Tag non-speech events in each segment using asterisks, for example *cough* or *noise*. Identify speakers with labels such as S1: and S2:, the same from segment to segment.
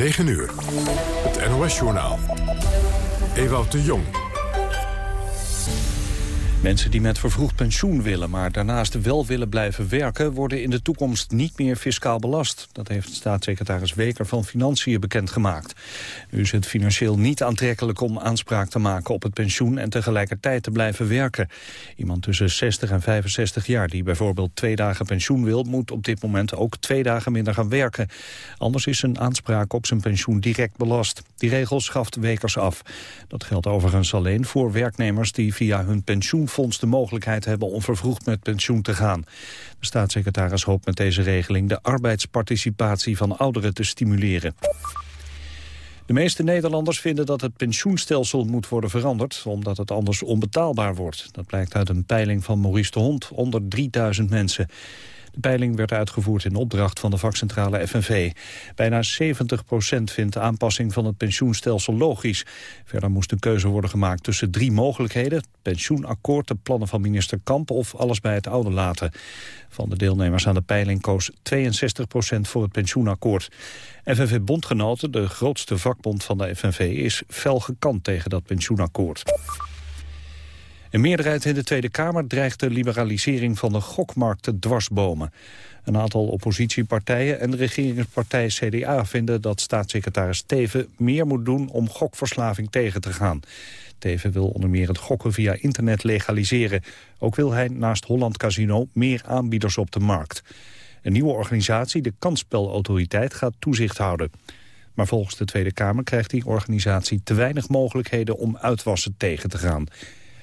S1: 9 uur. Het NOS-journaal. Ewout de Jong.
S2: Mensen die met vervroegd pensioen willen, maar daarnaast wel willen blijven werken... worden in de toekomst niet meer fiscaal belast. Dat heeft staatssecretaris Weker van Financiën bekendgemaakt. Nu is het financieel niet aantrekkelijk om aanspraak te maken op het pensioen... en tegelijkertijd te blijven werken. Iemand tussen 60 en 65 jaar die bijvoorbeeld twee dagen pensioen wil... moet op dit moment ook twee dagen minder gaan werken. Anders is zijn aanspraak op zijn pensioen direct belast. Die regel schaft Wekers af. Dat geldt overigens alleen voor werknemers die via hun pensioen fonds de mogelijkheid hebben om vervroegd met pensioen te gaan. De staatssecretaris hoopt met deze regeling de arbeidsparticipatie van ouderen te stimuleren. De meeste Nederlanders vinden dat het pensioenstelsel moet worden veranderd... omdat het anders onbetaalbaar wordt. Dat blijkt uit een peiling van Maurice de Hond onder 3000 mensen. De peiling werd uitgevoerd in opdracht van de vakcentrale FNV. Bijna 70% vindt de aanpassing van het pensioenstelsel logisch. Verder moest een keuze worden gemaakt tussen drie mogelijkheden. pensioenakkoord, de plannen van minister Kamp of alles bij het oude laten. Van de deelnemers aan de peiling koos 62% voor het pensioenakkoord. FNV-bondgenoten, de grootste vakbond van de FNV, is fel gekant tegen dat pensioenakkoord. Een meerderheid in de Tweede Kamer dreigt de liberalisering van de gokmarkt te dwarsbomen. Een aantal oppositiepartijen en de regeringspartij CDA vinden dat staatssecretaris Teven meer moet doen om gokverslaving tegen te gaan. Teven wil onder meer het gokken via internet legaliseren. Ook wil hij naast Holland Casino meer aanbieders op de markt. Een nieuwe organisatie, de Kansspelautoriteit, gaat toezicht houden. Maar volgens de Tweede Kamer krijgt die organisatie te weinig mogelijkheden om uitwassen tegen te gaan.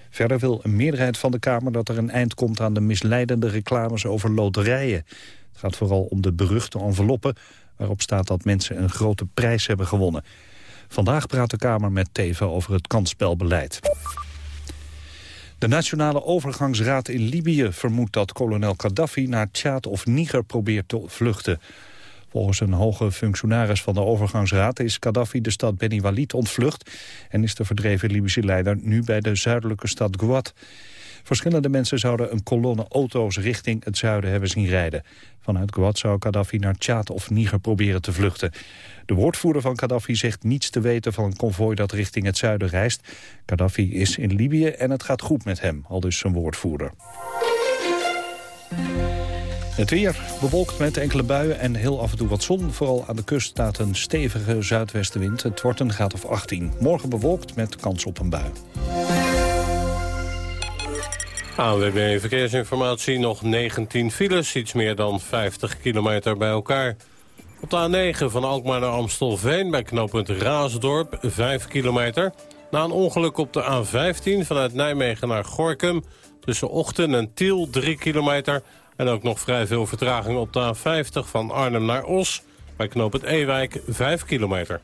S2: Verder wil een meerderheid van de Kamer dat er een eind komt aan de misleidende reclames over loterijen. Het gaat vooral om de beruchte enveloppen waarop staat dat mensen een grote prijs hebben gewonnen. Vandaag praat de Kamer met Teven over het kansspelbeleid. De Nationale Overgangsraad in Libië vermoedt dat kolonel Gaddafi naar Tjaad of Niger probeert te vluchten. Volgens een hoge functionaris van de overgangsraad is Gaddafi de stad Beni Walid ontvlucht en is de verdreven Libische leider nu bij de zuidelijke stad Gouad. Verschillende mensen zouden een kolonne auto's richting het zuiden hebben zien rijden. Vanuit Gouad zou Gaddafi naar Tjaad of Niger proberen te vluchten. De woordvoerder van Gaddafi zegt niets te weten van een konvooi dat richting het zuiden reist. Gaddafi is in Libië en het gaat goed met hem, al dus zijn woordvoerder. Het weer bewolkt met enkele buien en heel af en toe wat zon. Vooral aan de kust staat een stevige zuidwestenwind. Het wordt graad of 18. Morgen bewolkt met kans op een bui.
S3: ANWB Verkeersinformatie, nog 19 files, iets meer dan 50 kilometer bij elkaar. Op de A9 van Alkmaar naar Amstelveen bij knooppunt Raasdorp, 5 kilometer. Na een ongeluk op de A15 vanuit Nijmegen naar Gorkum... tussen Ochten en Tiel, 3 kilometer... En ook nog vrij veel vertraging op de A50 van Arnhem naar Os. Bij knoop het Ewijk 5 kilometer.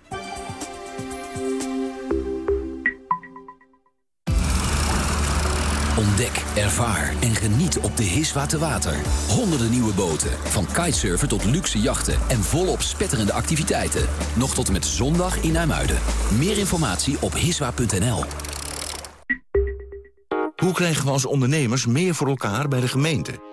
S4: Ontdek, ervaar en geniet op de Hiswa Water. Honderden nieuwe boten, van kitesurfen tot luxe jachten... en volop spetterende activiteiten. Nog tot en met zondag in IJmuiden. Meer informatie op hiswa.nl.
S5: Hoe krijgen we als ondernemers meer voor elkaar bij de gemeente?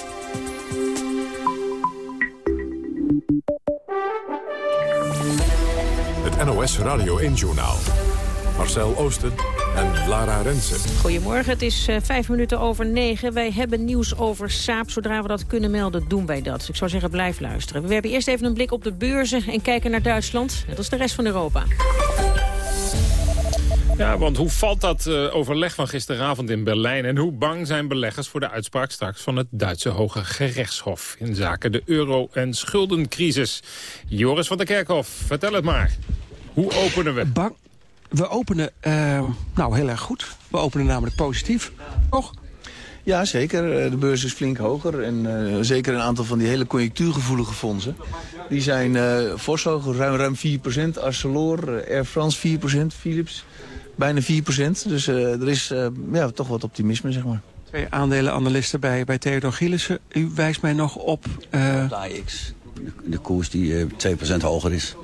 S1: NOS Radio 1-journaal. Marcel Oosten en Lara Rensen.
S6: Goedemorgen, het is uh, vijf minuten over negen. Wij hebben nieuws over Saap. Zodra we dat kunnen melden, doen wij dat. Ik zou zeggen, blijf luisteren. We hebben eerst even een blik op de beurzen en kijken naar Duitsland. Net als de rest van Europa.
S7: Ja, want hoe valt dat uh, overleg van gisteravond in Berlijn... en hoe bang zijn beleggers voor de uitspraak straks... van het Duitse Hoge Gerechtshof... in zaken de euro- en schuldencrisis? Joris van der Kerkhof, vertel het maar. Hoe openen we?
S8: Bang. We openen, uh, nou, heel erg goed. We openen namelijk positief, toch?
S9: Ja, zeker. Eh, de beurs is flink hoger. En uh, zeker een aantal van die hele conjunctuurgevoelige fondsen. Die zijn uh, fors hoger, ruim, ruim 4%. Arcelor, Air France 4%, Philips bijna 4%. Dus er is ja, toch wat optimisme, zeg maar.
S8: Twee aandelenanalisten bij, bij Theodor Gielissen. U wijst mij nog op...
S10: Uh... De AX, de, de koers die 2% hoger is.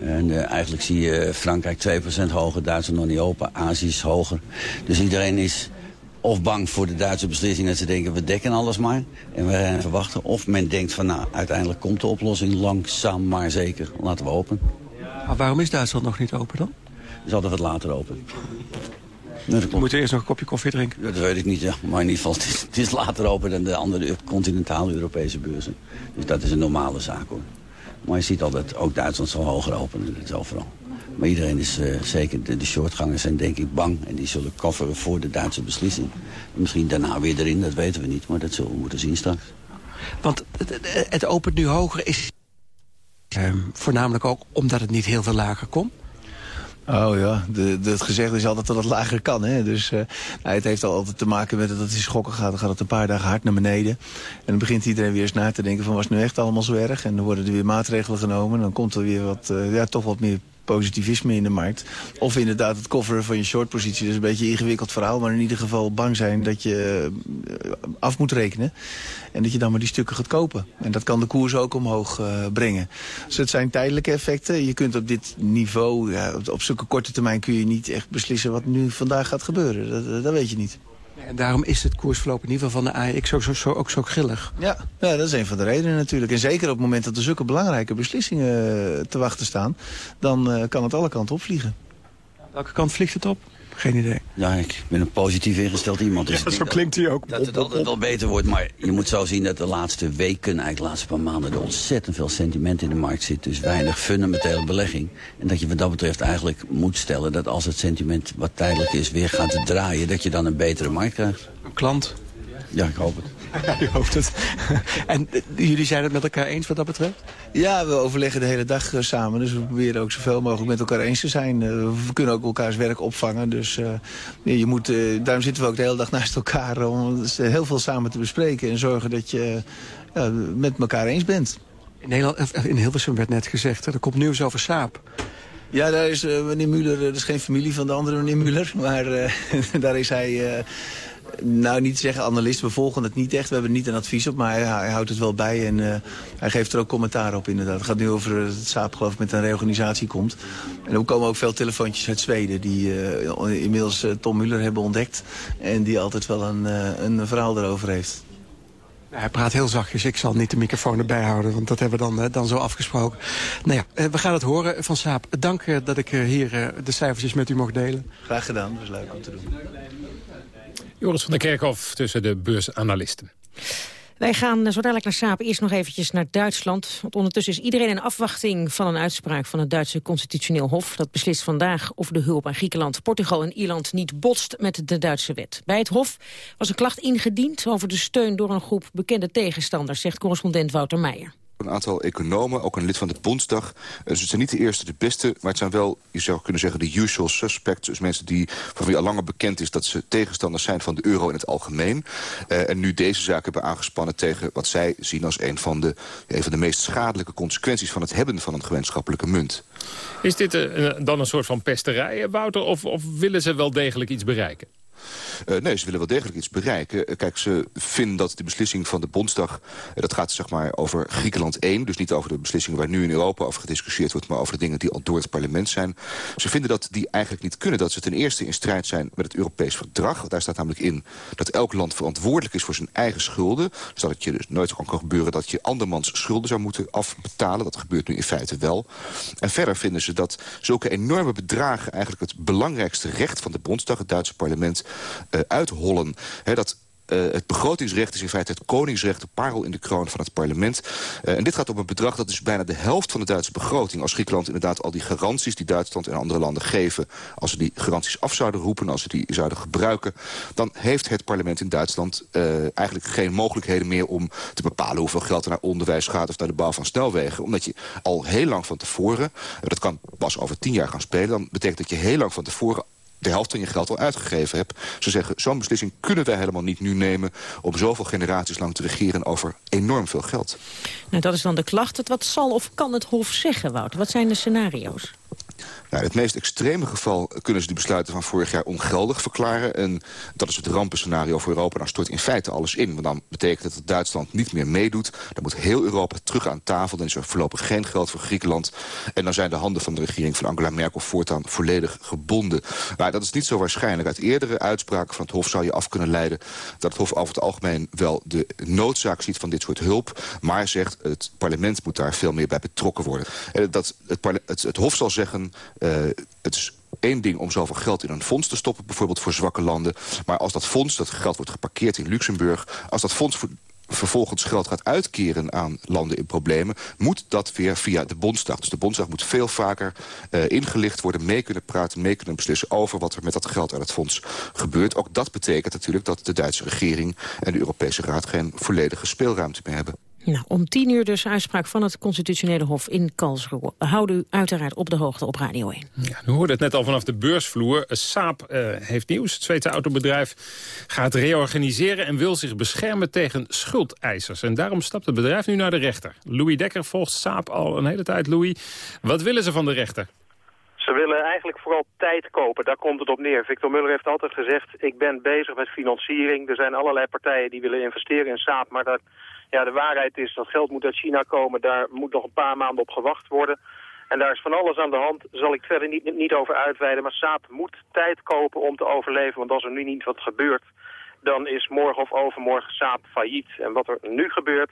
S10: En uh, eigenlijk zie je Frankrijk 2% hoger, Duitsland nog niet open, Azië is hoger. Dus iedereen is of bang voor de Duitse beslissing dat ze denken we dekken alles maar. En we gaan even wachten. Of men denkt van nou, uiteindelijk komt de oplossing langzaam maar zeker. Laten we open.
S8: Maar waarom is Duitsland nog niet open dan?
S10: Is altijd wat later open.
S8: Nee, we moeten eerst nog een kopje koffie drinken.
S10: dat weet ik niet, ja. maar in ieder geval, *laughs* het is, het is later open dan de andere continentale Europese beurzen. Dus dat is een normale zaak hoor. Maar je ziet altijd, ook Duitsland zal hoger openen, dat is overal. Maar iedereen is uh, zeker, de, de, shortgangers zijn denk ik bang. En die zullen kofferen voor de Duitse beslissing. misschien daarna weer erin, dat weten we niet. Maar dat zullen we moeten zien straks.
S8: Want het, het opent nu hoger is uh, voornamelijk ook omdat het niet heel veel lager komt.
S9: Oh ja, het gezegd is altijd dat het lager kan. Hè? Dus uh, nou, het heeft altijd te maken met dat in schokken gaat. Dan gaat het een paar dagen hard naar beneden. En dan begint iedereen weer eens na te denken van was het nu echt allemaal zo erg? En dan worden er weer maatregelen genomen. En dan komt er weer wat, uh, ja, toch wat meer positivisme in de markt. Of inderdaad het coveren van je shortpositie. Dat is een beetje een ingewikkeld verhaal. Maar in ieder geval bang zijn dat je eh, af moet rekenen. En dat je dan maar die stukken gaat kopen. En dat kan de koers ook omhoog uh, brengen. Dus het zijn tijdelijke effecten. Je kunt op dit niveau, ja, op zulke korte termijn kun je niet echt beslissen wat nu vandaag gaat gebeuren. Dat, dat weet je niet.
S8: En daarom is het koersverloop in ieder geval van de AEX ook zo, zo, ook zo grillig.
S9: Ja, ja, dat is een van de redenen natuurlijk. En zeker op het moment dat er zulke belangrijke beslissingen eh, te wachten staan... dan uh, kan het alle kanten opvliegen.
S8: Welke kant vliegt het op? Geen idee.
S10: Ja, ik ben een positief ingesteld iemand. Dus
S8: ja, zo klinkt hij ook.
S10: Dat het altijd wel beter wordt. Maar je moet zo zien dat de laatste weken, eigenlijk de laatste paar maanden... er ontzettend veel sentiment in de markt zit. Dus weinig fundamentele belegging. En dat je wat dat betreft eigenlijk moet stellen... dat als het sentiment wat tijdelijk is weer gaat draaien... dat je dan een betere markt krijgt.
S8: Een klant?
S10: Ja, ik hoop het. *laughs*
S8: Ja, je hoopt het. en eh, jullie zijn het met elkaar eens wat dat betreft?
S9: Ja, we overleggen de hele dag uh, samen. Dus we proberen ook zoveel mogelijk met elkaar eens te zijn. Uh, we kunnen ook elkaars werk opvangen. Dus je moet, daarom zitten we ook de hele dag *laughs* naast elkaar... om heel veel samen te bespreken. En zorgen dat je met elkaar eens bent.
S8: In, Nederland, in Hilversum werd net gezegd, er komt nieuws over Saap.
S9: Ja, daar is meneer Muller, dat is geen familie van de andere meneer Muller. *laughs* Maar daar is hij nou, niet zeggen analist, we volgen het niet echt. We hebben niet een advies op, maar hij, hij houdt het wel bij. En uh, hij geeft er ook commentaar op inderdaad. Het gaat nu over het SAP geloof ik met een reorganisatie komt. En er komen ook veel telefoontjes uit Zweden... die uh, inmiddels Tom Muller hebben ontdekt. En die altijd wel een, een verhaal erover heeft.
S8: Hij praat heel zachtjes. Ik zal niet de microfoon erbij houden, want dat hebben we dan, dan zo afgesproken. Nou ja, we gaan het horen van Saap. Dank dat ik hier de cijfertjes met u mocht delen.
S9: Graag gedaan, dat was leuk om te doen.
S7: Joris van der Kerkhof tussen de beursanalisten.
S6: Wij gaan zo dadelijk naar Saap eerst nog eventjes naar Duitsland. Want ondertussen is iedereen in afwachting van een uitspraak van het Duitse Constitutioneel Hof. Dat beslist vandaag of de hulp aan Griekenland, Portugal en Ierland niet botst met de Duitse wet. Bij het Hof was een klacht ingediend over de steun door een groep bekende tegenstanders, zegt correspondent Wouter Meijer
S11: een aantal economen, ook een lid van de Bondsdag. Eh, dus het zijn niet de eerste, de beste, maar het zijn wel, je zou kunnen zeggen, de usual suspects. Dus mensen die, van wie al langer bekend is dat ze tegenstanders zijn van de euro in het algemeen. Uh, en nu deze zaak hebben aangespannen tegen wat zij zien als een van de, een van de meest schadelijke consequenties van het hebben van een gemeenschappelijke munt.
S7: Is dit uh, dan een soort van pesterij, Wouter, of, of willen ze wel degelijk iets bereiken?
S11: Uh, nee, ze willen wel degelijk iets bereiken. Uh, kijk, ze vinden dat de beslissing van de Bondsdag... Uh, dat gaat zeg maar over Griekenland 1. Dus niet over de beslissingen waar nu in Europa over gediscussieerd wordt... maar over de dingen die al door het parlement zijn. Ze vinden dat die eigenlijk niet kunnen. Dat ze ten eerste in strijd zijn met het Europees Verdrag. Daar staat namelijk in dat elk land verantwoordelijk is voor zijn eigen schulden. Dus dat het je dus nooit kan gebeuren dat je andermans schulden zou moeten afbetalen. Dat gebeurt nu in feite wel. En verder vinden ze dat zulke enorme bedragen... eigenlijk het belangrijkste recht van de Bondsdag, het Duitse parlement uh, uithollen. dat het begrotingsrecht is in feite het koningsrecht, de parel in de kroon van het parlement. en dit gaat om een bedrag dat is bijna de helft van de Duitse begroting. Als Griekenland inderdaad al die garanties die Duitsland en andere landen geven... als ze die garanties af zouden roepen, als ze die zouden gebruiken... dan heeft het parlement in Duitsland eigenlijk geen mogelijkheden meer... om te bepalen hoeveel geld er naar onderwijs gaat of naar de bouw van snelwegen. Omdat je al heel lang van tevoren, dat kan pas over tien jaar gaan spelen... dan betekent dat je heel lang van tevoren de helft van je geld al uitgegeven hebt. Ze zeggen, zo'n beslissing kunnen wij helemaal niet nu nemen... om zoveel generaties lang te regeren over enorm veel geld.
S6: Nou, dat is dan de klacht. Wat zal of kan het Hof zeggen, Wout? Wat zijn de scenario's?
S11: Nou, in het meest extreme geval kunnen ze de besluiten van vorig jaar ongeldig verklaren. En dat is het rampenscenario voor Europa. Dan stort in feite alles in. Want dan betekent het dat Duitsland niet meer meedoet. Dan moet heel Europa terug aan tafel. Dan is er voorlopig geen geld voor Griekenland. En dan zijn de handen van de regering van Angela Merkel voortaan volledig gebonden. Maar dat is niet zo waarschijnlijk. Uit eerdere uitspraken van het Hof zou je af kunnen leiden... dat het Hof over het algemeen wel de noodzaak ziet van dit soort hulp. Maar zegt, het parlement moet daar veel meer bij betrokken worden. Dat het, het, het Hof zal zeggen... Uh, het is één ding om zoveel geld in een fonds te stoppen... bijvoorbeeld voor zwakke landen. Maar als dat fonds, dat geld wordt geparkeerd in Luxemburg... als dat fonds vervolgens geld gaat uitkeren aan landen in problemen... moet dat weer via de Bondsdag. Dus de Bondsdag moet veel vaker uh, ingelicht worden... mee kunnen praten, mee kunnen beslissen over wat er met dat geld aan het fonds gebeurt. Ook dat betekent natuurlijk dat de Duitse regering en de Europese Raad... geen volledige speelruimte meer hebben.
S6: Nou, om tien uur dus uitspraak van het Constitutionele Hof in Karlsruhe. Houd u uiteraard op de hoogte op Radio 1.
S7: Ja, u hoorde het net al vanaf de beursvloer. Saab uh, heeft nieuws. Het Zweedse autobedrijf gaat reorganiseren... en wil zich beschermen tegen schuldeisers. En daarom stapt het bedrijf nu naar de rechter. Louis Dekker volgt Saab al een hele tijd. Louis, wat willen ze van de rechter?
S12: Ze willen eigenlijk vooral tijd kopen, daar komt het op neer. Victor Muller heeft altijd gezegd, ik ben bezig met financiering. Er zijn allerlei partijen die willen investeren in Saab, maar dat ja, de waarheid is dat geld moet uit China komen. Daar moet nog een paar maanden op gewacht worden. En daar is van alles aan de hand. Zal ik verder niet, niet over uitweiden. Maar Saab moet tijd kopen om te overleven. Want als er nu niet wat gebeurt, dan is morgen of overmorgen Saab failliet. En wat er nu gebeurt,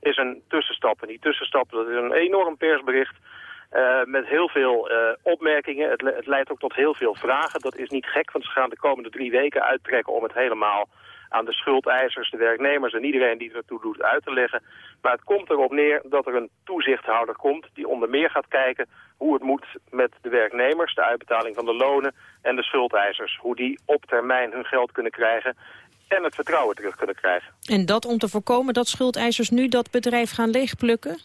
S12: is een tussenstap. En die tussenstap, dat is een enorm persbericht... Uh, met heel veel uh, opmerkingen. Het, het, leidt ook tot heel veel vragen. Dat is niet gek, want ze gaan de komende drie weken uittrekken om het helemaal aan de schuldeisers, de werknemers en iedereen die ertoe doet uit te leggen. Maar het komt erop neer dat er een toezichthouder komt die onder meer gaat kijken hoe het moet met de werknemers, de uitbetaling van de lonen en de schuldeisers. Hoe die op termijn hun geld kunnen krijgen en het vertrouwen terug kunnen krijgen.
S6: En dat om te voorkomen dat schuldeisers nu dat bedrijf gaan leegplukken?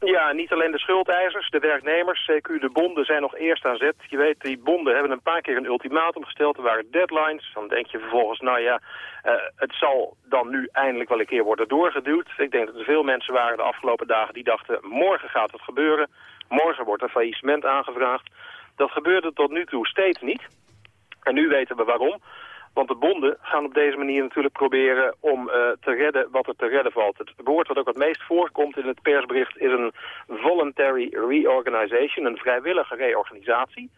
S12: Ja, niet alleen de schuldeisers, de werknemers, CQ de bonden zijn nog eerst aan zet. Je weet, die bonden hebben een paar keer een ultimatum gesteld. Er waren deadlines. Dan denk je vervolgens, nou ja, uh, het zal dan nu eindelijk wel een keer worden doorgeduwd. Ik denk dat er veel mensen waren de afgelopen dagen die dachten, morgen gaat het gebeuren. Morgen wordt er faillissement aangevraagd. Dat gebeurde tot nu toe steeds niet. En nu weten we waarom. Want de bonden gaan op deze manier natuurlijk proberen om uh, te redden wat er te redden valt. Het woord wat ook het meest voorkomt in het persbericht is een voluntary reorganization, een vrijwillige reorganisatie.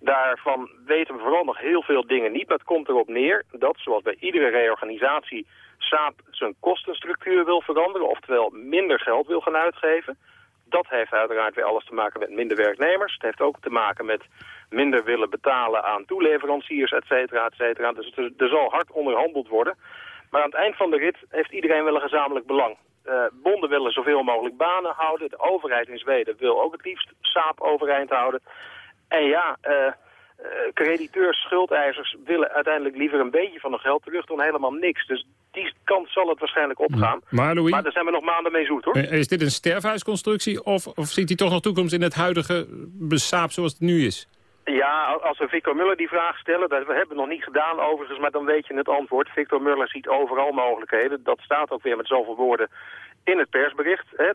S12: Daarvan weten we vooral nog heel veel dingen niet, maar het komt erop neer dat, zoals bij iedere reorganisatie, SAP zijn kostenstructuur wil veranderen, oftewel minder geld wil gaan uitgeven. Dat heeft uiteraard weer alles te maken met minder werknemers. Het heeft ook te maken met minder willen betalen aan toeleveranciers, et cetera, et cetera. Dus er, zal hard onderhandeld worden. Maar aan het eind van de rit heeft iedereen wel een gezamenlijk belang. Uh, bonden willen zoveel mogelijk banen houden. De overheid in Zweden wil ook het liefst saap overeind houden. En ja, uh, crediteurs, schuldeisers willen uiteindelijk liever een beetje van hun geld terug dan helemaal niks. Dus die kant zal het waarschijnlijk opgaan.
S7: Maar, Louis,
S12: maar daar zijn we nog maanden mee zoet, hoor.
S7: Is dit een sterfhuisconstructie of, of ziet hij toch nog toekomst in het huidige besaap zoals het nu is?
S12: Ja, als we Victor Muller die vraag stellen, dat we hebben nog niet gedaan overigens, maar dan weet je het antwoord. Victor Muller ziet overal mogelijkheden. Dat staat ook weer met zoveel woorden in het persbericht. Hè.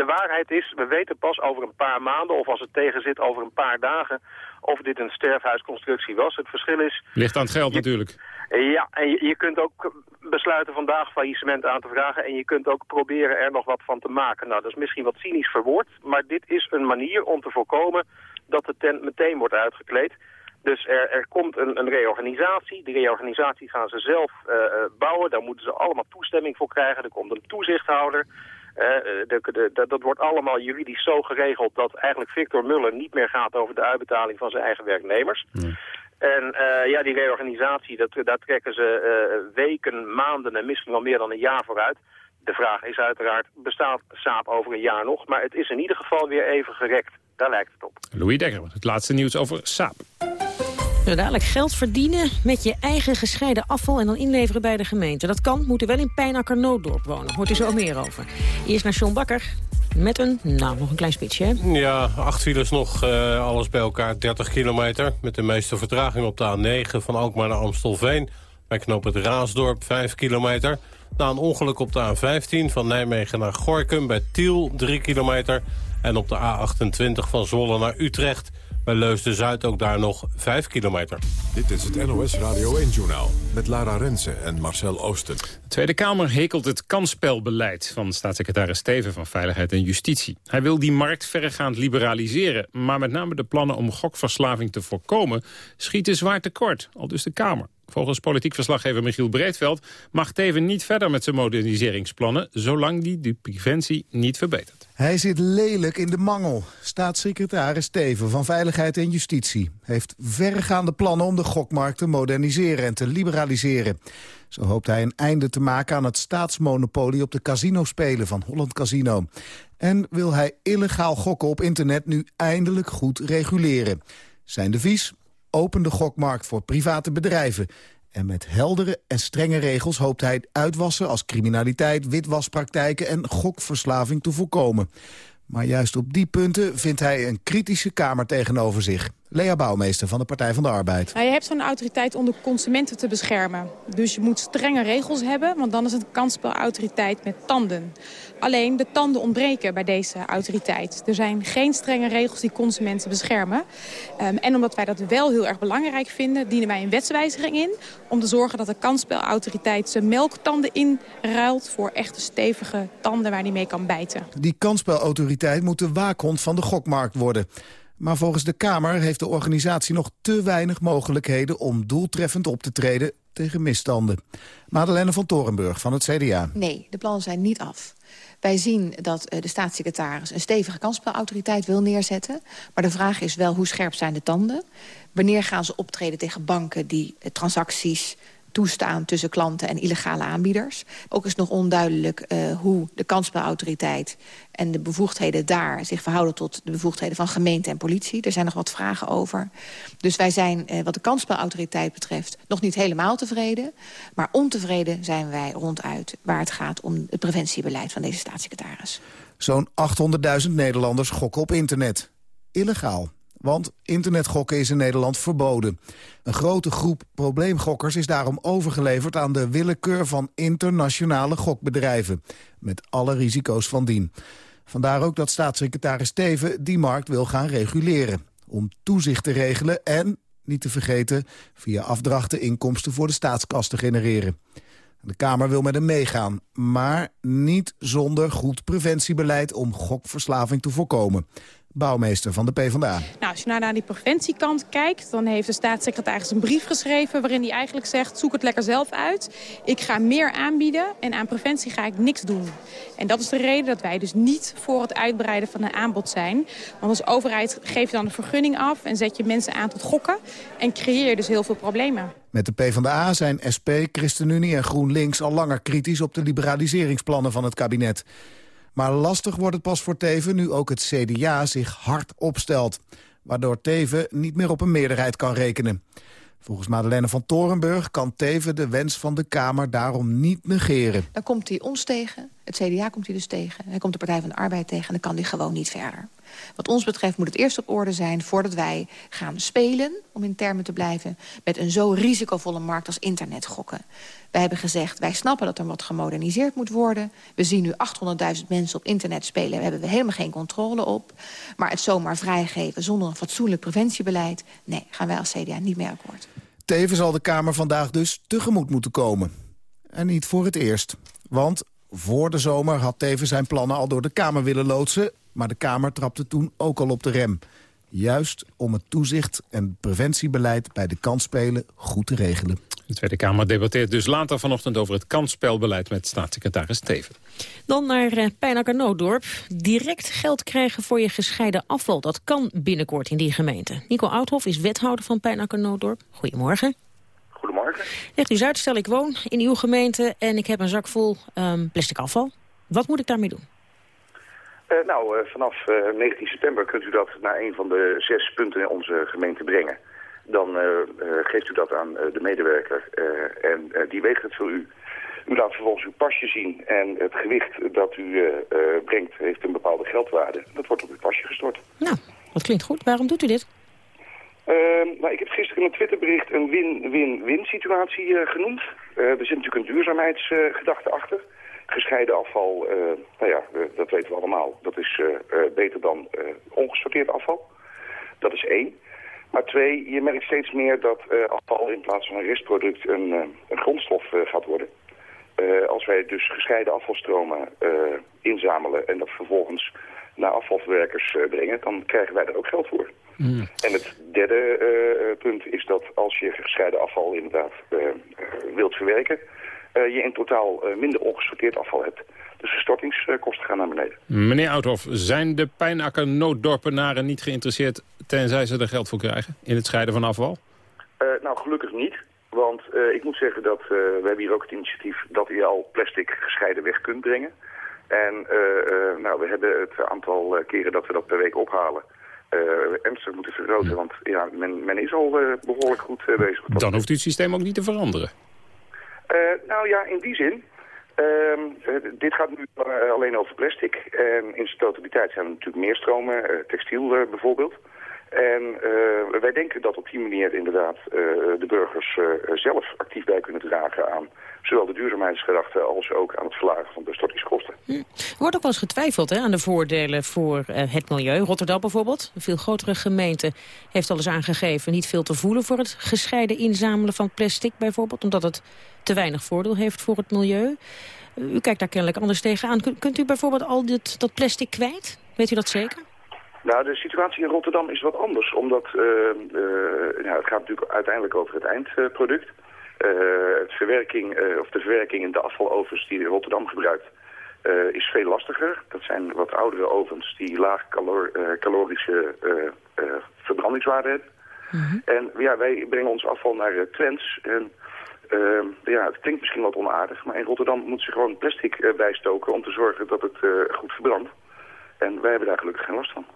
S12: De waarheid is, we weten pas over een paar maanden, of als het tegen zit over een paar dagen, of dit een sterfhuisconstructie was. Het verschil is...
S7: Ligt aan het geld natuurlijk.
S12: Ja, en je, kunt ook besluiten vandaag faillissement aan te vragen... en je kunt ook proberen er nog wat van te maken. Nou, dat is misschien wat cynisch verwoord... maar dit is een manier om te voorkomen dat de tent meteen wordt uitgekleed. Dus er, er komt een, een, reorganisatie. Die reorganisatie gaan ze zelf uh, bouwen. Daar moeten ze allemaal toestemming voor krijgen. Er komt een toezichthouder. De, de, de, dat wordt allemaal juridisch zo geregeld dat eigenlijk Victor Muller niet meer gaat over de uitbetaling van zijn eigen werknemers. En uh, ja, die reorganisatie, dat, daar trekken ze uh, weken, maanden en misschien wel meer dan een jaar vooruit. De vraag is uiteraard, bestaat Saab over een jaar nog? Maar het is in ieder geval weer even gerekt. Daar lijkt het op.
S7: Louis Dekker, het laatste nieuws over Saab.
S6: Nou, dadelijk geld verdienen met je eigen gescheiden afval en dan inleveren bij de gemeente. Dat kan, moet er wel in Pijnakker Nooddorp wonen. Hoort u zo meer over. Eerst naar John Bakker met een, nou, nog een klein spitsje,
S3: Ja, acht files nog, uh, alles bij elkaar 30 kilometer. Met de meeste vertraging op de A9 van Alkmaar naar Amstelveen. Bij knoop het Raasdorp 5 kilometer. Na een ongeluk op de A15 van Nijmegen naar Gorkum bij Tiel 3 kilometer. En op de A28 van Zwolle naar Utrecht bij Leusden-Zuid ook daar nog 5 kilometer.
S1: Dit is het NOS Radio 1-journaal met Lara Rensen en Marcel Oosten.
S7: De Tweede Kamer hekelt het kansspelbeleid van staatssecretaris Steven van Veiligheid en Justitie. Hij wil die markt verregaand liberaliseren, maar met name de plannen om gokverslaving te voorkomen schieten zwaar tekort, al dus de Kamer. Volgens politiek verslaggever Michiel Breedveld mag Teven niet verder met zijn moderniseringsplannen... zolang die de preventie niet verbetert.
S13: Hij zit lelijk in de mangel. Staatssecretaris Teven van Veiligheid en Justitie... heeft verregaande plannen om de gokmarkt te moderniseren en te liberaliseren. Zo hoopt hij een einde te maken aan het staatsmonopolie op de casinospelen van Holland Casino. En wil hij illegaal gokken op internet nu eindelijk goed reguleren. Zijn devies? Open de gokmarkt voor private bedrijven. En met heldere en strenge regels hoopt hij uitwassen als criminaliteit, witwaspraktijken en gokverslaving te voorkomen. Maar juist op die punten vindt hij een kritische Kamer tegenover zich. Lea Bouwmeester van de Partij van de Arbeid.
S14: Nou, je hebt zo'n autoriteit om de consumenten te beschermen. Dus je moet strenge regels hebben, want dan is het kansspelautoriteit met tanden. Alleen de tanden ontbreken bij deze autoriteit. Er zijn geen strenge regels die consumenten beschermen. Um, en omdat wij dat wel heel erg belangrijk vinden... dienen wij een wetswijziging in... om te zorgen dat de kansspelautoriteit zijn melktanden inruilt... voor echte stevige tanden waar die mee kan bijten.
S13: Die kansspelautoriteit moet de waakhond van de gokmarkt worden. Maar volgens de Kamer heeft de organisatie nog te weinig mogelijkheden... om doeltreffend op te treden tegen misstanden. Madeleine van Torenburg van het CDA.
S15: Nee, de plannen zijn niet af. Wij zien dat uh, de staatssecretaris een stevige kansspelautoriteit wil neerzetten. Maar de vraag is wel hoe scherp zijn de tanden? Wanneer gaan ze optreden tegen banken die uh, transacties toestaan tussen klanten en illegale aanbieders. Ook is nog onduidelijk uh, hoe de kansspelautoriteit en de bevoegdheden daar zich verhouden tot de bevoegdheden van gemeente en politie. Er zijn nog wat vragen over. Dus wij zijn, uh, wat de kansspelautoriteit betreft, nog niet helemaal tevreden. Maar ontevreden zijn wij ronduit waar het gaat om het preventiebeleid van deze staatssecretaris.
S13: Zo'n 800.000 Nederlanders gokken op internet. Illegaal. Want internetgokken is in Nederland verboden. Een grote groep probleemgokkers is daarom overgeleverd aan de willekeur van internationale gokbedrijven. Met alle risico's van dien. Vandaar ook dat staatssecretaris Steven die markt wil gaan reguleren. Om toezicht te regelen en, niet te vergeten, via afdrachten inkomsten voor de staatskas te genereren. De Kamer wil met hem meegaan, maar niet zonder goed preventiebeleid om gokverslaving te voorkomen bouwmeester van de PvdA.
S14: Nou, als je nou naar die preventiekant kijkt... dan heeft de staatssecretaris een brief geschreven... waarin hij eigenlijk zegt, zoek het lekker zelf uit. Ik ga meer aanbieden en aan preventie ga ik niks doen. En dat is de reden dat wij dus niet voor het uitbreiden van een aanbod zijn. Want als overheid geef je dan een vergunning af... en zet je mensen aan tot gokken... en creëer je dus heel veel problemen.
S13: Met de PvdA zijn SP, ChristenUnie en GroenLinks al langer kritisch... op de liberaliseringsplannen van het kabinet. Maar lastig wordt het pas voor Teven nu ook het CDA zich hard opstelt. Waardoor Teven niet meer op een meerderheid kan rekenen. Volgens Madeleine van Torenburg kan Teven de wens van de Kamer daarom niet negeren.
S15: Dan komt hij ons tegen, het CDA komt hij dus tegen... hij komt de Partij van de Arbeid tegen en dan kan hij gewoon niet verder. Wat ons betreft moet het eerst op orde zijn voordat wij gaan spelen... om in termen te blijven, met een zo risicovolle markt als internetgokken. Wij hebben gezegd, wij snappen dat er wat gemoderniseerd moet worden. We zien nu 800.000 mensen op internet spelen. Daar hebben we helemaal geen controle op. Maar het zomaar vrijgeven zonder een fatsoenlijk preventiebeleid... nee, gaan wij als CDA niet meer akkoord.
S13: Tevens zal de Kamer vandaag dus tegemoet moeten komen. En niet voor het eerst. Want voor de zomer had Teven zijn plannen al door de Kamer willen loodsen... maar de Kamer trapte toen ook al op de rem. Juist om het toezicht en preventiebeleid bij de kansspelen goed te regelen.
S7: De Tweede Kamer debatteert dus later vanochtend over het kansspelbeleid met staatssecretaris Steven.
S6: Dan naar uh, Pijnacker Nooddorp. Direct geld krijgen voor je gescheiden afval. Dat kan binnenkort in die gemeente. Nico Oudhoff is wethouder van Pijnacker Nooddorp. Goedemorgen.
S16: Goedemorgen.
S6: Legt u uit, stel ik woon in uw gemeente en ik heb een zak vol um, plastic afval. Wat moet ik daarmee doen?
S16: Uh, nou, uh, vanaf 19 september kunt u dat naar een van de zes punten in onze gemeente brengen dan geeft u dat aan de medewerker en die weegt het voor u. U laat vervolgens uw pasje zien en het gewicht dat u brengt heeft een bepaalde geldwaarde. Dat wordt op uw pasje gestort.
S6: Nou, dat klinkt goed. Waarom doet u dit?
S16: Nou, ik heb gisteren in een Twitterbericht een win-win-win situatie genoemd. er zit natuurlijk een duurzaamheidsgedachte achter. Gescheiden afval, nou ja, dat weten we allemaal. Dat is beter dan ongesorteerd afval. Dat is één. Maar twee, je merkt steeds meer dat uh, afval in plaats van een restproduct een, uh, een grondstof uh, gaat worden. als wij dus gescheiden afvalstromen inzamelen en dat vervolgens naar afvalverwerkers brengen, dan krijgen wij daar ook geld voor. Mm. En het derde punt is dat als je gescheiden afval inderdaad wilt verwerken, je in totaal minder ongesorteerd afval hebt. Dus de stortingskosten gaan naar beneden.
S7: Meneer Oudhoff, zijn de pijnakker nooddorpenaren niet geïnteresseerd... tenzij ze er geld voor krijgen in het scheiden van afval?
S16: Nou, gelukkig niet. Want ik moet zeggen dat we hebben hier ook het initiatief... dat je al plastic gescheiden weg kunt brengen. En nou, we hebben het aantal keren dat we dat per week ophalen... ernstig moeten vergroten. Want ja, men, men is al behoorlijk goed bezig.
S7: Dan hoeft u het systeem ook niet te veranderen.
S16: nou ja, in die zin... Uh, dit gaat nu alleen over plastic. En in zijn totaliteit zijn er natuurlijk meer stromen, textiel bijvoorbeeld. En wij denken dat op die manier inderdaad de burgers zelf actief bij kunnen dragen aan zowel de duurzaamheidsgedachte als ook aan het verlagen van de stortingskosten. Hm.
S6: Er wordt ook wel eens getwijfeld hè, aan de voordelen voor het milieu. Rotterdam bijvoorbeeld, een veel grotere gemeente, heeft al eens aangegeven niet veel te voelen voor het gescheiden inzamelen van plastic bijvoorbeeld, omdat het te weinig voordeel heeft voor het milieu. U kijkt daar kennelijk anders tegenaan. Kunt u bijvoorbeeld al dit, dat plastic kwijt? Weet u dat zeker?
S16: Nou, de situatie in Rotterdam is wat anders. Omdat uh, uh, het gaat natuurlijk uiteindelijk over het eindproduct. Uh, het verwerking, of de verwerking in de afvalovens die Rotterdam gebruikt... is veel lastiger. Dat zijn wat oudere ovens die laag calor calorische verbrandingswaarde hebben. Mhm. En ja, wij brengen ons afval naar Twents... En uh, ja, het klinkt misschien wat onaardig, maar in Rotterdam moet ze gewoon plastic bijstoken om te zorgen dat het goed verbrandt. En wij hebben daar gelukkig geen last van.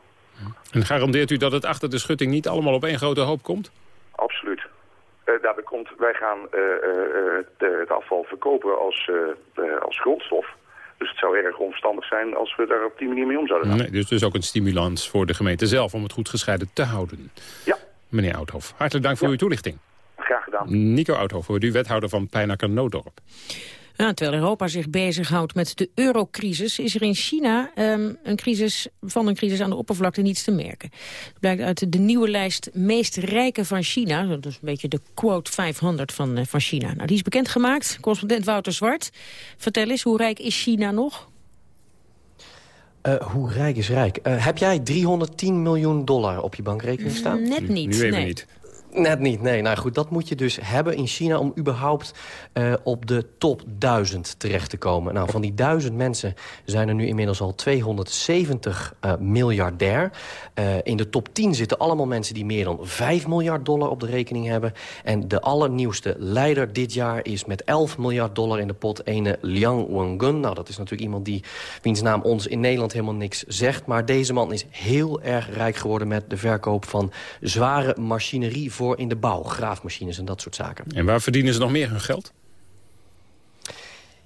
S7: En garandeert u dat het achter de schutting niet allemaal op één grote hoop komt?
S16: Absoluut. daarbij komt, wij gaan de, het afval verkopen als, als grondstof. Dus het zou erg onverstandig zijn als we daar op die manier mee om zouden gaan.
S7: Nee, dus dus ook een stimulans voor de gemeente zelf om het goed gescheiden te houden.
S16: Ja.
S7: Meneer Oudhof, hartelijk dank voor uw toelichting.
S16: Graag gedaan.
S7: Nico Oudhoff, u wethouder van Pijnakker Nooddorp.
S6: Terwijl Europa zich bezighoudt met de eurocrisis... is er in China um, een crisis, van een crisis aan de oppervlakte niets te merken. Dat blijkt uit de nieuwe lijst meest rijke van China. Dat is een beetje de quote 500 van, uh, van China. Nou, die is bekendgemaakt. Correspondent Wouter Zwart. Vertel eens, hoe rijk is China nog?
S17: Uh, hoe rijk is rijk? Uh, heb jij 310 miljoen dollar op je bankrekening staan?
S6: Net niet,
S7: nu, nu even
S6: nee.
S7: niet.
S17: Net niet, nee. Nou goed, dat moet je dus hebben in China... om überhaupt uh, op de top 1000 terecht te komen. Nou, van die duizend mensen zijn er nu inmiddels al 270 uh, miljardair. Uh, in de top 10 zitten allemaal mensen die meer dan 5 miljard dollar op de rekening hebben. En de allernieuwste leider dit jaar is met 11 miljard dollar in de pot... ene Liang Wengun. Nou, dat is natuurlijk iemand die, wiens naam ons in Nederland helemaal niks zegt. Maar deze man is heel erg rijk geworden met de verkoop van zware machinerie voor in de bouw, graafmachines en dat soort zaken.
S7: En waar verdienen ze nog meer hun geld?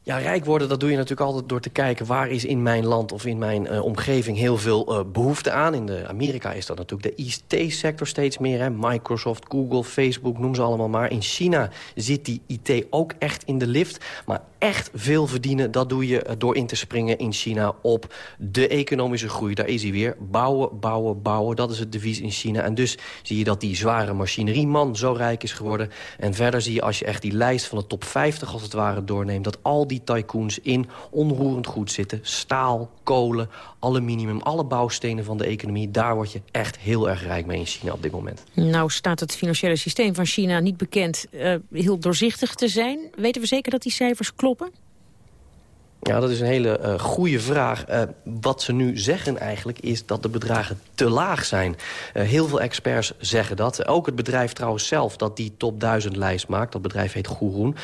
S17: Ja, rijk worden, dat doe je natuurlijk altijd door te kijken... waar is in mijn land of in mijn uh, omgeving heel veel uh, behoefte aan. In de Amerika is dat natuurlijk de IT-sector steeds meer. Hè? Microsoft, Google, Facebook, noem ze allemaal maar. In China zit die IT ook echt in de lift. Maar echt veel verdienen, dat doe je door in te springen in China... op de economische groei. Daar is hij weer. Bouwen, bouwen, bouwen. Dat is het devies in China. En dus zie je dat die zware machinerieman zo rijk is geworden. En verder zie je als je echt die lijst van de top 50 als het ware doorneemt... dat al die tycoons in onroerend goed zitten. Staal, kolen, aluminium, alle bouwstenen van de economie. Daar word je echt heel erg rijk mee in China op dit moment.
S6: Nou staat het financiële systeem van China niet bekend uh, heel doorzichtig te zijn. Weten we zeker dat die cijfers kloppen?
S17: Ja, dat is een hele uh, goede vraag. Uh, wat ze nu zeggen eigenlijk is dat de bedragen te laag zijn. Uh, heel veel experts zeggen dat. Ook het bedrijf trouwens zelf dat die top 1000 lijst maakt. Dat bedrijf heet Gurun.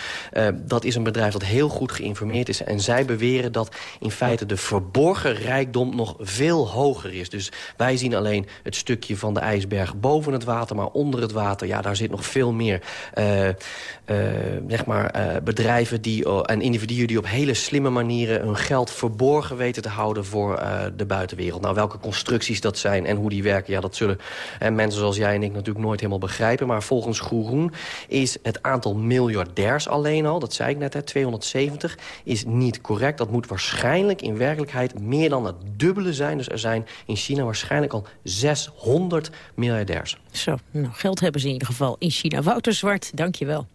S17: dat is een bedrijf dat heel goed geïnformeerd is. En zij beweren dat in feite de verborgen rijkdom nog veel hoger is. Dus wij zien alleen het stukje van de ijsberg boven het water. Maar onder het water, ja, daar zit nog veel meer zeg maar, bedrijven die, en individuen die op hele slimme manier manieren hun geld verborgen weten te houden voor uh, de buitenwereld. Nou, welke constructies dat zijn en hoe die werken, ja, dat zullen en mensen zoals jij en ik natuurlijk nooit helemaal begrijpen. Maar volgens Groen is het aantal miljardairs alleen al, dat zei ik net, hè, 270, is niet correct. Dat moet waarschijnlijk in werkelijkheid meer dan het dubbele zijn. Dus er zijn in China waarschijnlijk al 600 miljardairs.
S6: Zo, nou, geld hebben ze in ieder geval in China. Wouter Zwart, dank je wel.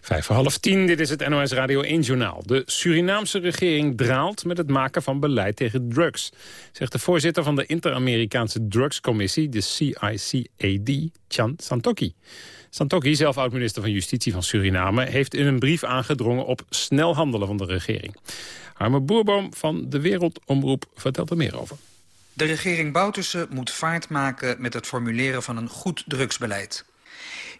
S7: Vijf voor half tien, dit is het NOS Radio 1 Journaal. De Surinaamse regering draalt met het maken van beleid tegen drugs... zegt de voorzitter van de Inter-Amerikaanse Drugscommissie, de CICAD, Chan Santoki. Santoki, zelf oud-minister van Justitie van Suriname... heeft in een brief aangedrongen op snel handelen van de regering. Harme Boerboom van de Wereldomroep vertelt er meer over.
S18: De regering Boutussen moet vaart maken met het formuleren van een goed drugsbeleid.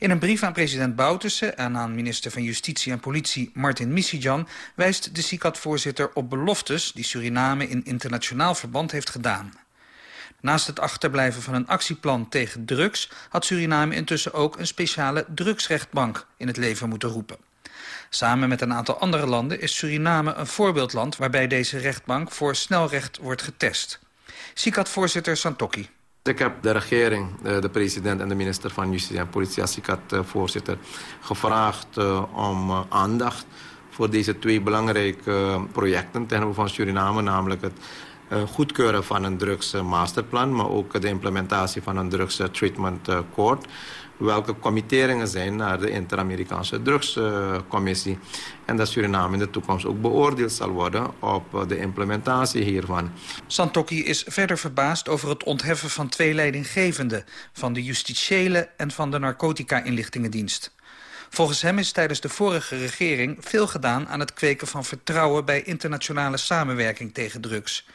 S18: In een brief aan president Bouterse en aan minister van Justitie en Politie Martin Misijan wijst de CICAD-voorzitter op beloftes die Suriname in internationaal verband heeft gedaan. Naast het achterblijven van een actieplan tegen drugs... had Suriname intussen ook een speciale drugsrechtbank in het leven moeten roepen. Samen met een aantal andere landen is Suriname een voorbeeldland... waarbij deze rechtbank voor snelrecht wordt getest. CICAD-voorzitter Santokki.
S19: Ik heb de regering, de president en de minister van Justitie en Politie... ik had voorzitter, gevraagd eh, om eh, aandacht... voor deze twee belangrijke projecten ten van Suriname... namelijk het eh, goedkeuren van een drugsmasterplan... maar ook de implementatie van een drugs treatment court welke committeringen zijn naar de Inter-Amerikaanse Drugscommissie. en dat Suriname in de toekomst ook beoordeeld zal worden op de implementatie hiervan.
S18: Santokki is verder verbaasd over het ontheffen van twee leidinggevenden... van de justitiële en van de narcotica-inlichtingendienst. Volgens hem is tijdens de vorige regering veel gedaan aan het kweken van vertrouwen... bij internationale samenwerking tegen drugs.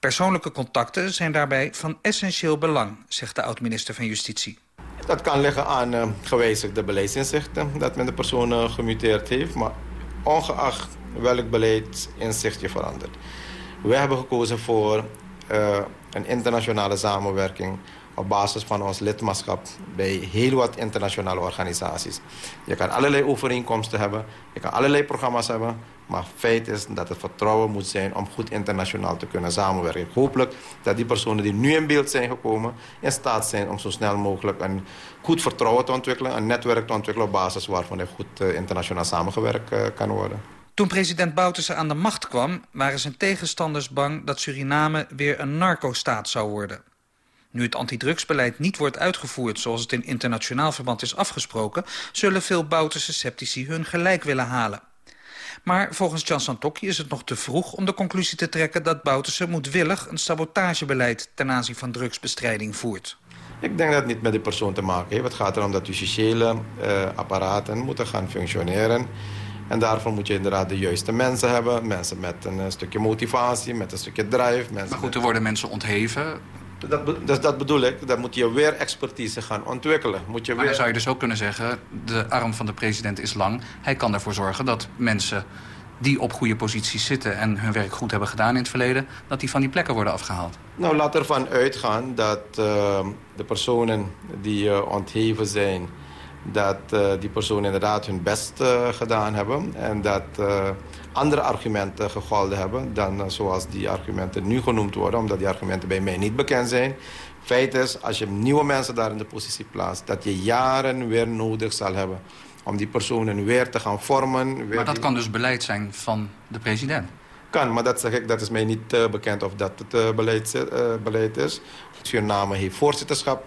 S18: Persoonlijke contacten zijn daarbij van essentieel belang, zegt de oud-minister van Justitie.
S19: Dat kan liggen aan uh, gewijzigde beleidsinzichten, dat men de persoon uh, gemuteerd heeft. Maar ongeacht welk beleidsinzicht je verandert. Wij hebben gekozen voor uh, een internationale samenwerking op basis van ons lidmaatschap bij heel wat internationale organisaties. Je kan allerlei overeenkomsten hebben, je kan allerlei programma's hebben... maar feit is dat het vertrouwen moet zijn om goed internationaal te kunnen samenwerken. Hopelijk dat die personen die nu in beeld zijn gekomen... in staat zijn om zo snel mogelijk een goed vertrouwen te ontwikkelen... een netwerk te ontwikkelen op basis waarvan er goed uh, internationaal samengewerkt uh, kan worden.
S18: Toen president Bouterse aan de macht kwam... waren zijn tegenstanders bang dat Suriname weer een narco-staat zou worden. Nu het antidrugsbeleid niet wordt uitgevoerd zoals het in internationaal verband is afgesproken... zullen veel Bouterse sceptici hun gelijk willen halen. Maar volgens Jan Santokki is het nog te vroeg om de conclusie te trekken... dat Bouterse moedwillig een sabotagebeleid ten aanzien van drugsbestrijding voert.
S19: Ik denk dat het niet met de persoon te maken heeft. Het gaat erom dat justitiële uh, apparaten moeten gaan functioneren. En daarvoor moet je inderdaad de juiste mensen hebben. Mensen met een, stukje motivatie, met een stukje drive. Mensen
S18: maar goed, er worden mensen ontheven.
S19: Dat, dat bedoel ik, dan moet je weer expertise gaan ontwikkelen. Moet je
S18: maar
S19: weer...
S18: dan zou je dus ook kunnen zeggen, de arm van de president is lang. Hij kan ervoor zorgen dat mensen die op goede posities zitten... en hun werk goed hebben gedaan in het verleden... dat die van die plekken worden afgehaald.
S19: Nou, laat ervan uitgaan dat uh, de personen die uh, ontheven zijn... dat uh, die personen inderdaad hun best gedaan hebben... en dat andere argumenten gegolden hebben... dan zoals die argumenten nu genoemd worden... omdat die argumenten bij mij niet bekend zijn. Feit is, als je nieuwe mensen daar in de positie plaatst... dat je jaren weer nodig zal hebben om die personen weer te gaan vormen.
S18: maar dat kan dus beleid zijn van de president?
S19: Kan, maar dat zeg ik, dat is mij niet uh, bekend of dat het uh, beleid, uh, beleid is. Suriname heeft voorzitterschap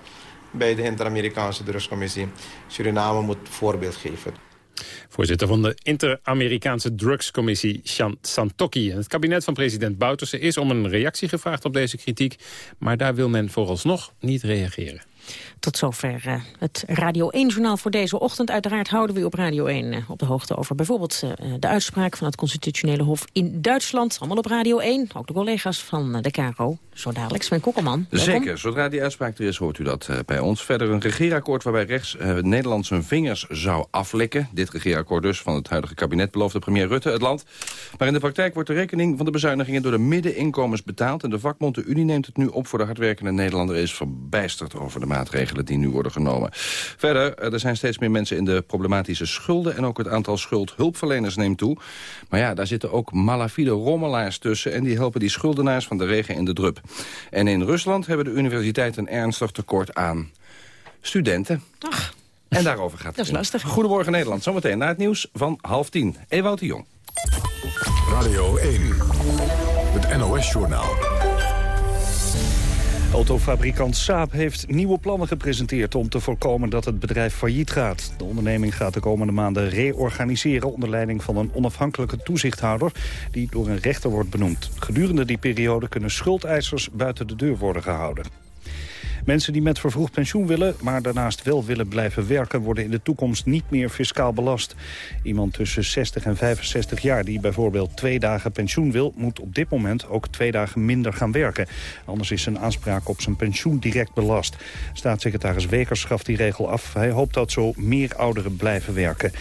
S19: bij de Inter-Amerikaanse drugscommissie. Suriname moet voorbeeld geven.
S7: Voorzitter van de Inter-Amerikaanse Drugscommissie, Shan Santokki. Het kabinet van president Bouterse is om een reactie gevraagd op deze kritiek. Maar daar wil men vooralsnog niet reageren.
S6: Tot zover uh, het Radio 1-journaal voor deze ochtend. Uiteraard houden we op Radio 1 uh, op de hoogte over bijvoorbeeld uh, de uitspraak van het Constitutionele Hof in Duitsland. Allemaal op Radio 1, ook de collega's van de KRO. Zo dadelijk, Sven Kokkelman.
S20: Zeker, zodra die uitspraak er is, hoort u dat bij ons. Verder een regeerakkoord waarbij rechts Nederland zijn vingers zou aflikken. Dit regeerakkoord dus van het huidige kabinet beloofde premier Rutte het land. Maar in de praktijk wordt de rekening van de bezuinigingen door de middeninkomens betaald. En de vakbond de Unie neemt het nu op voor de hardwerkende Nederlander is verbijsterd over de maatregelen die nu worden genomen. Verder, eh, er zijn steeds meer mensen in de problematische schulden... en ook het aantal schuldhulpverleners neemt toe. Maar ja, daar zitten ook malafide rommelaars tussen... en die helpen die schuldenaars van de regen in de drup. En in Rusland hebben de universiteiten een ernstig tekort aan studenten.
S6: Ach.
S20: En daarover gaat het.
S6: Dat is lastig.
S20: Goedemorgen Nederland. Zometeen na het nieuws van half tien. Ewout de Jong.
S1: Radio 1. Het NOS-journaal.
S2: Autofabrikant Saab heeft nieuwe plannen gepresenteerd om te voorkomen dat het bedrijf failliet gaat. De onderneming gaat de komende maanden reorganiseren onder leiding van een onafhankelijke toezichthouder die door een rechter wordt benoemd. Gedurende die periode kunnen schuldeisers buiten de deur worden gehouden. Mensen die met vervroegd pensioen willen, maar daarnaast wel willen blijven werken... worden in de toekomst niet meer fiscaal belast. Iemand tussen 60 en 65 jaar die bijvoorbeeld twee dagen pensioen wil... moet op dit moment ook twee dagen minder gaan werken. Anders is zijn aanspraak op zijn pensioen direct belast. Staatssecretaris Wekers schaft die regel af. Hij hoopt dat zo meer ouderen blijven werken.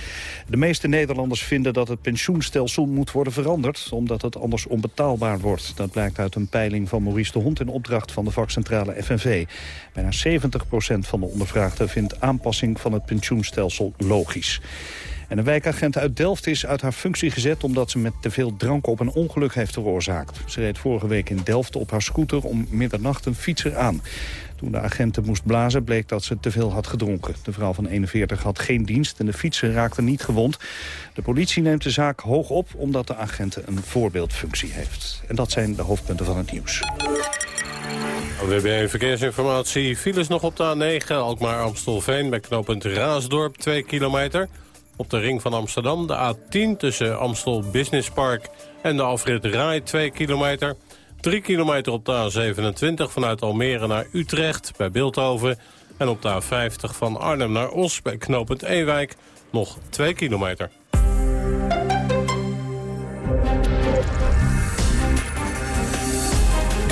S2: De meeste Nederlanders vinden dat het pensioenstelsel moet worden veranderd... omdat het anders onbetaalbaar wordt. Dat blijkt uit een peiling van Maurice de Hond in opdracht van de vakcentrale FNV. Bijna 70% van de ondervraagden vindt aanpassing van het pensioenstelsel logisch. En een wijkagent uit Delft is uit haar functie gezet... omdat ze met te veel drank op een ongeluk heeft veroorzaakt. Ze reed vorige week in Delft op haar scooter om middernacht een fietser aan. Toen de agenten moest blazen bleek dat ze te veel had gedronken. De vrouw van 41 had geen dienst en de fietser raakte niet gewond. De politie neemt de zaak hoog op omdat de agenten een voorbeeldfunctie heeft. En dat zijn de hoofdpunten van het nieuws.
S3: Hebben verkeersinformatie. Files nog op de A9, Alkmaar-Amstelveen... bij knooppunt Raasdorp, 2 kilometer. Op de ring van Amsterdam, de A10 tussen Amstel Business Park... en de afrit Rai, 2 kilometer. 3 kilometer op de A27 vanuit Almere naar Utrecht bij Beeldhoven. En op de A50 van Arnhem naar Os bij knooppunt Ewijk nog 2 kilometer.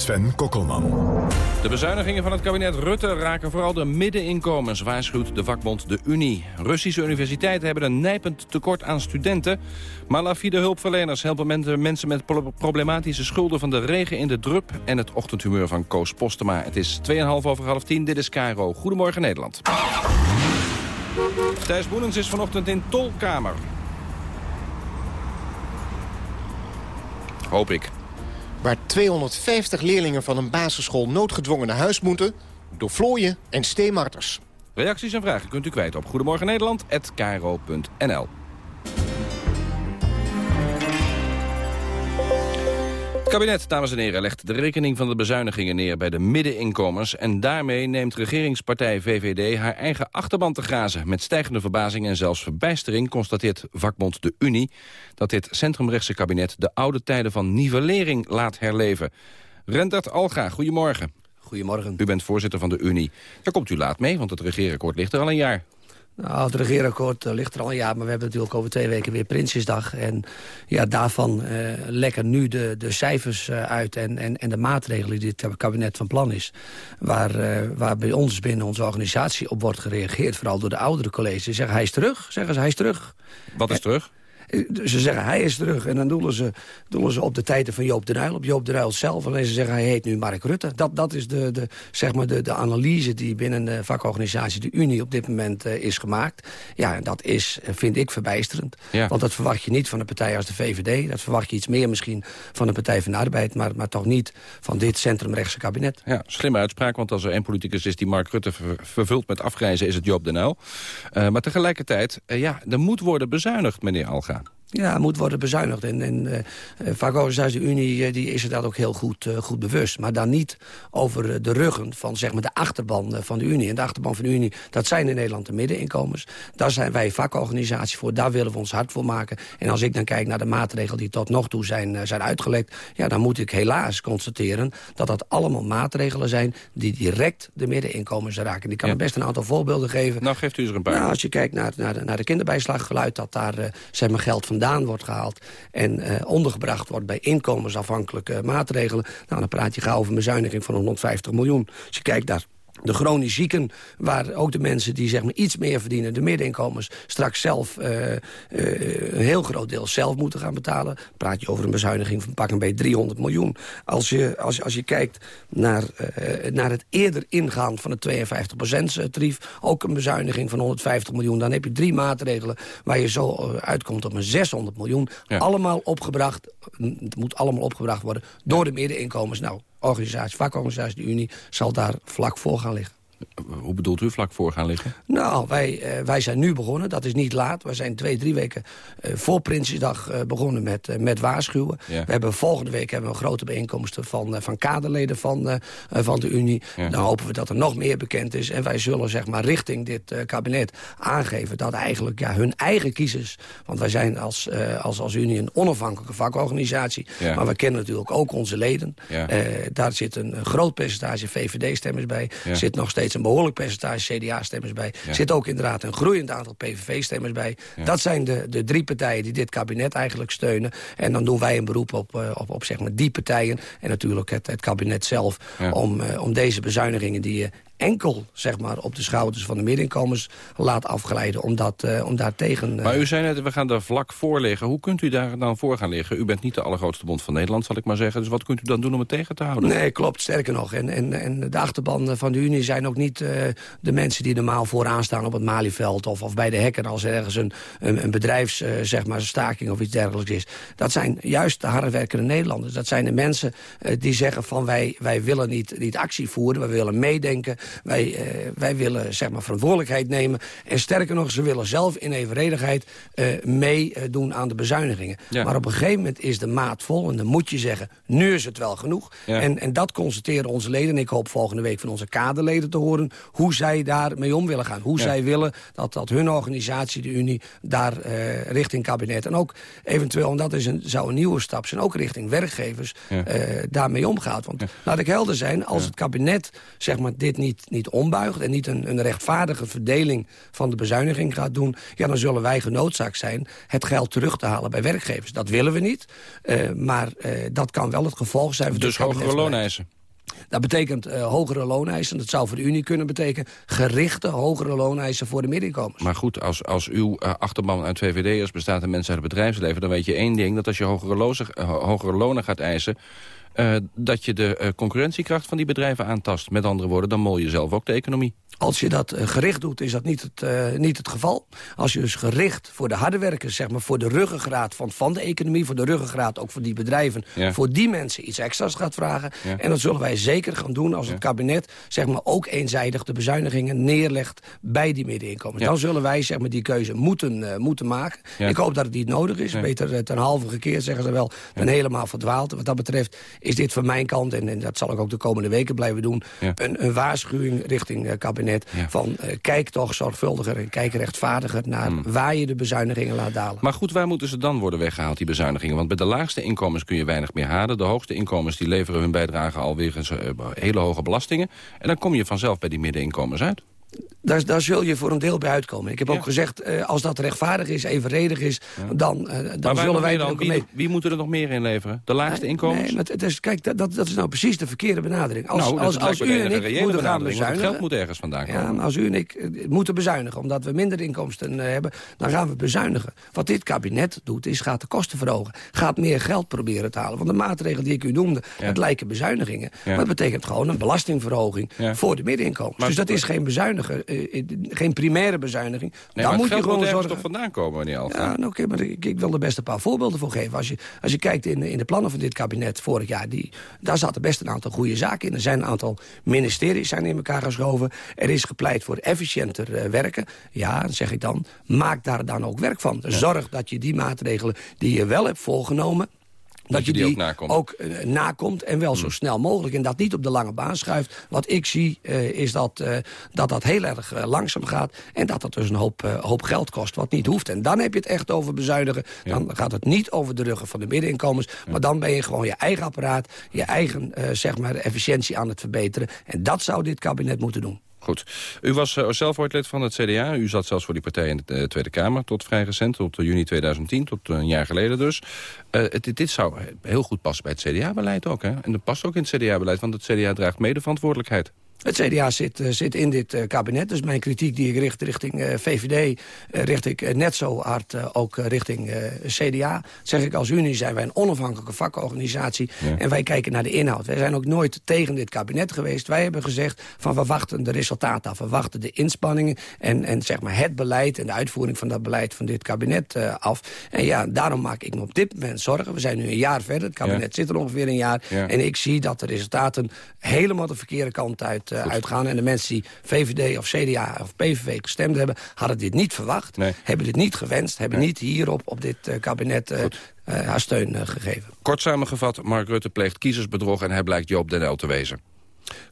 S1: Sven Kokkelman.
S20: De bezuinigingen van het kabinet Rutte raken vooral de middeninkomens, waarschuwt de vakbond de Unie. Russische universiteiten hebben een nijpend tekort aan studenten. Malafide hulpverleners helpen mensen met problematische schulden van de regen in de drup... en het ochtendhumeur van Koos Postema. Het is 2,5 over half 10, dit is Cairo. Goedemorgen Nederland. Thijs Boenens is vanochtend in Tolkamer. Hoop ik
S21: waar 250 leerlingen van een basisschool noodgedwongen naar huis moeten... door vlooien en steenmarters.
S20: Reacties en vragen kunt u kwijt op Goedemorgen kabinet, dames en heren, legt de rekening van de bezuinigingen neer bij de middeninkomens. En daarmee neemt regeringspartij VVD haar eigen achterban te grazen. Met stijgende verbazing en zelfs verbijstering constateert vakbond de Unie... dat dit centrumrechtse kabinet de oude tijden van nivellering laat herleven. Rendert Alga, goedemorgen.
S22: Goedemorgen.
S20: U bent voorzitter van de Unie. Daar komt u laat mee, want het regeerakkoord ligt er al een jaar.
S22: Nou, het regeerakkoord uh, ligt er al een jaar, maar we hebben natuurlijk over twee weken weer Prinsjesdag. En ja, daarvan uh, lekken nu de, de cijfers uh, uit en, en, en de maatregelen die het kabinet van plan is. Waar, waar bij ons binnen onze organisatie op wordt gereageerd, vooral door de oudere colleges. Ze zeggen hij is terug, zeggen ze hij is terug.
S20: Wat is terug?
S22: Ze zeggen hij is terug en dan doelen ze, doelen ze op de tijden van Joop de Ruil. Op Joop de Ruil zelf. Alleen ze zeggen hij heet nu Mark Rutte. Dat, dat is de, de, zeg maar de, de analyse die binnen de vakorganisatie de Unie op dit moment uh, is gemaakt. Ja, en dat is, vind ik, verbijsterend. Ja. Want dat verwacht je niet van een partij als de VVD. Dat verwacht je iets meer misschien van de Partij van de Arbeid. Maar, maar toch niet van dit centrumrechtse kabinet.
S20: Ja, slimme uitspraak. Want als er één politicus is die Mark Rutte ver, vervult met afgrijzen... is het Joop de. Uh, maar tegelijkertijd, uh, ja, er moet worden bezuinigd, meneer Alga.
S22: Ja, moet worden bezuinigd. En, en uh, Vakorganisatie Unie uh, die is er dat ook heel goed, uh, goed bewust. Maar dan niet over de ruggen van zeg maar, de achterban van de Unie. En de achterban van de Unie, dat zijn in Nederland de middeninkomens. Daar zijn wij vakorganisatie voor. Daar willen we ons hard voor maken. En als ik dan kijk naar de maatregelen die tot nog toe zijn, zijn uitgelekt... ja, dan moet ik helaas constateren dat dat allemaal maatregelen zijn... die direct de middeninkomens raken. Ik kan ja. best een aantal voorbeelden geven.
S20: Nou, geeft u er een paar.
S22: Nou, als je kijkt naar, naar, de, naar de kinderbijslag, geluid dat daar zeg maar, geld vandaan wordt gehaald... en uh, ondergebracht wordt bij inkomensafhankelijke maatregelen... Nou, dan praat je gauw over een bezuiniging van 150 miljoen. Als je kijkt naar de chronisch zieken, waar ook de mensen die zeg maar, iets meer verdienen... de middeninkomens, straks zelf uh, uh, een heel groot deel zelf moeten gaan betalen. praat je over een bezuiniging van pak een beetje 300 miljoen. Als je, als, als je kijkt naar, uh, naar het eerder ingaan van het 52%-tarief... ook een bezuiniging van 150 miljoen. Dan heb je drie maatregelen waar je zo uitkomt op een 600 miljoen. Ja. Allemaal opgebracht, het moet allemaal opgebracht worden door de middeninkomens. Nou, organisatie, vakorganisatie, de Unie, zal daar vlak voor gaan liggen.
S20: Hoe bedoelt u vlak voor gaan liggen?
S22: Nou, wij, uh, wij zijn nu begonnen. Dat is niet laat. We zijn twee, drie weken uh, voor Prinsjesdag uh, begonnen met, met waarschuwen. Ja. We hebben volgende week hebben we een grote bijeenkomsten van, van kaderleden van, van de Unie. Ja. Dan hopen we dat er nog meer bekend is. En wij zullen zeg maar richting dit kabinet aangeven dat eigenlijk ja, hun eigen kiezers... want wij zijn als, als, als Unie een onafhankelijke vakorganisatie... Ja. maar we kennen natuurlijk ook onze leden. daar zit een groot percentage VVD-stemmers bij. Zit nog steeds een behoorlijk percentage CDA-stemmers bij. Ja. Zit ook inderdaad een groeiend aantal PVV-stemmers bij. Ja. Dat zijn de, de drie partijen die dit kabinet eigenlijk steunen. En dan doen wij een beroep op, uh, op, op zeg maar die partijen. En natuurlijk het, het kabinet zelf. Ja. Om, uh, om deze bezuinigingen die je enkel zeg maar, op de schouders van de middeninkomens laat afgeleiden om, dat, uh, om daar tegen...
S20: Uh... Maar u zei net, we gaan daar vlak voor liggen. Hoe kunt u daar dan voor gaan liggen? U bent niet de allergrootste bond van Nederland, zal ik maar zeggen. Dus wat kunt u dan doen om het tegen te houden?
S22: Nee, klopt. Sterker nog. En, en, en de achterban van de Unie zijn ook niet uh, de mensen die normaal vooraan staan op het Malieveld... of, of bij de hekken als er ergens een, een, een bedrijfs, zeg maar, staking of iets dergelijks is. Dat zijn juist de hardwerkende Nederlanders. Dat zijn de mensen die zeggen van wij, wij willen niet, niet actie voeren, we willen meedenken... Wij, uh, wij willen zeg maar, verantwoordelijkheid nemen. En sterker nog, ze willen zelf in evenredigheid uh, meedoen aan de bezuinigingen. Ja. Maar op een gegeven moment is de maat vol. En dan moet je zeggen, nu is het wel genoeg. Ja. En, en dat constateren onze leden. En ik hoop volgende week van onze kaderleden te horen... hoe zij daarmee om willen gaan. Hoe ja. zij willen dat, dat hun organisatie, de Unie... daar uh, richting kabinet en ook eventueel... en dat is een, zou een nieuwe stap zijn, ook richting werkgevers... daarmee omgaat. Want laat ik helder zijn, als het kabinet zeg maar, dit niet niet ombuigt... en niet een, een, rechtvaardige verdeling van de bezuiniging gaat doen... ja, dan zullen wij genoodzaakt zijn het geld terug te halen bij werkgevers. Dat willen we niet, uh, maar uh, dat kan wel het gevolg zijn...
S20: Dus hogere looneisen?
S22: Dat betekent uh, hogere looneisen. Dat zou voor de Unie kunnen betekenen gerichte hogere looneisen voor de middeninkomens.
S20: Maar goed, als, als uw uh, achterban uit VVD'ers bestaat en mensen uit het bedrijfsleven... dan weet je één ding, dat als je hogere, loze, uh, hogere lonen gaat eisen... Uh, dat je de uh, concurrentiekracht van die bedrijven aantast. Met andere woorden, dan mol je zelf ook de economie.
S22: Als je dat uh, gericht doet, is dat niet het, niet het geval. Als je dus gericht voor de harde werkers, zeg maar, voor de ruggengraat van, van de economie... voor de ruggengraat ook voor die bedrijven, ja. voor die mensen iets extra's gaat vragen. Ja. En dat zullen wij zeker gaan doen als ja. het kabinet zeg maar, ook eenzijdig de bezuinigingen neerlegt bij die middeninkomens. Dan zullen wij zeg maar, die keuze moeten, moeten maken. Ik hoop dat het niet nodig is. Beter ten halve gekeerd, zeggen ze wel, dan helemaal verdwaald. Wat dat betreft is dit van mijn kant, en, en dat zal ik ook de komende weken blijven doen... Een, een waarschuwing richting kabinet ja. van uh, kijk toch zorgvuldiger en kijk rechtvaardiger naar hmm. waar je de bezuinigingen laat dalen.
S20: Maar goed, waar moeten ze dan worden weggehaald, die bezuinigingen? Want bij de laagste inkomens kun je weinig meer halen. De hoogste inkomens die leveren hun bijdrage alweer eens uh, hele hoge belastingen. En dan kom je vanzelf bij die middeninkomens uit.
S22: Daar, daar zul je voor een deel bij uitkomen. Ik heb ja. ook gezegd, uh, als dat rechtvaardig is, evenredig is... Ja. dan, uh, dan zullen wij
S20: dan?
S22: Wie,
S20: mee... wie moet er nog meer inleveren? De laagste
S22: nee,
S20: inkomens?
S22: Nee, het is, kijk, dat, dat is nou precies de verkeerde benadering. Als, nou, als, als u en ik moeten gaan bezuinigen...
S20: Het geld moet ergens vandaan komen.
S22: Ja, maar als u en ik uh, moeten bezuinigen... omdat we minder inkomsten hebben, dan gaan we bezuinigen. Wat dit kabinet doet, is gaat de kosten verhogen. Gaat meer geld proberen te halen. Want de maatregelen die ik u noemde, ja. het lijken bezuinigingen. Maar het betekent gewoon een belastingverhoging voor de middeninkomens. Dus dat is geen bezuinigen uh, geen primaire bezuiniging.
S20: Nee,
S22: dan moet
S20: je
S22: gewoon zorgen...
S20: toch vandaan komen, meneer Alfa?
S22: Ja, nou, oké, maar ik, ik, wil er best een paar voorbeelden voor geven. Als je, als je kijkt in, in de plannen van dit kabinet vorig jaar... Die, daar zaten best een aantal goede zaken in. Er zijn een aantal ministeries zijn in elkaar geschoven. Er is gepleit voor efficiënter uh, werken. Ja, zeg ik dan, maak daar dan ook werk van. Zorg dat je die maatregelen die je wel hebt volgenomen dat, je die, ook, nakomt. ook uh, nakomt en wel zo snel mogelijk. En dat niet op de lange baan schuift. Wat ik zie uh, is dat, uh, dat dat heel erg langzaam gaat. En dat dat dus een hoop, hoop geld kost, wat niet hoeft. En dan heb je het echt over bezuinigen. Ja. Dan gaat het niet over de ruggen van de middeninkomens. Ja. Maar dan ben je gewoon je eigen apparaat, je eigen zeg maar, efficiëntie aan het verbeteren. En dat zou dit kabinet moeten doen.
S20: Goed. U was uh, zelf ooit lid van het CDA. U zat zelfs voor die partij in de uh, Tweede Kamer tot vrij recent, tot uh, juni 2010, tot een jaar geleden dus. Dit zou heel goed passen bij het CDA-beleid ook. Hè? En dat past ook in het CDA-beleid, want het CDA draagt mede verantwoordelijkheid.
S22: Het CDA zit, uh, zit in dit uh, kabinet. Dus mijn kritiek die ik richt richting uh, VVD... richt ik net zo hard ook richting CDA. Zeg ik als Unie zijn wij een onafhankelijke vakorganisatie. Ja. En wij kijken naar de inhoud. Wij zijn ook nooit tegen dit kabinet geweest. Wij hebben gezegd van we wachten de resultaten af. We wachten de inspanningen en, en zeg maar het beleid... en de uitvoering van dat beleid van dit kabinet af. En ja, daarom maak ik me op dit moment zorgen. We zijn nu een jaar verder. Het kabinet ja. zit er ongeveer een jaar. Ja. En ik zie dat de resultaten helemaal de verkeerde kant uit uh, uitgaan. En de mensen die VVD of CDA of PVV gestemd hebben... hadden dit niet verwacht, nee. hebben dit niet gewenst... hebben nee. niet hierop op dit uh, kabinet uh, haar steun gegeven.
S20: Kort samengevat, Mark Rutte pleegt kiezersbedrog... en hij blijkt Joop den Uyl te wezen.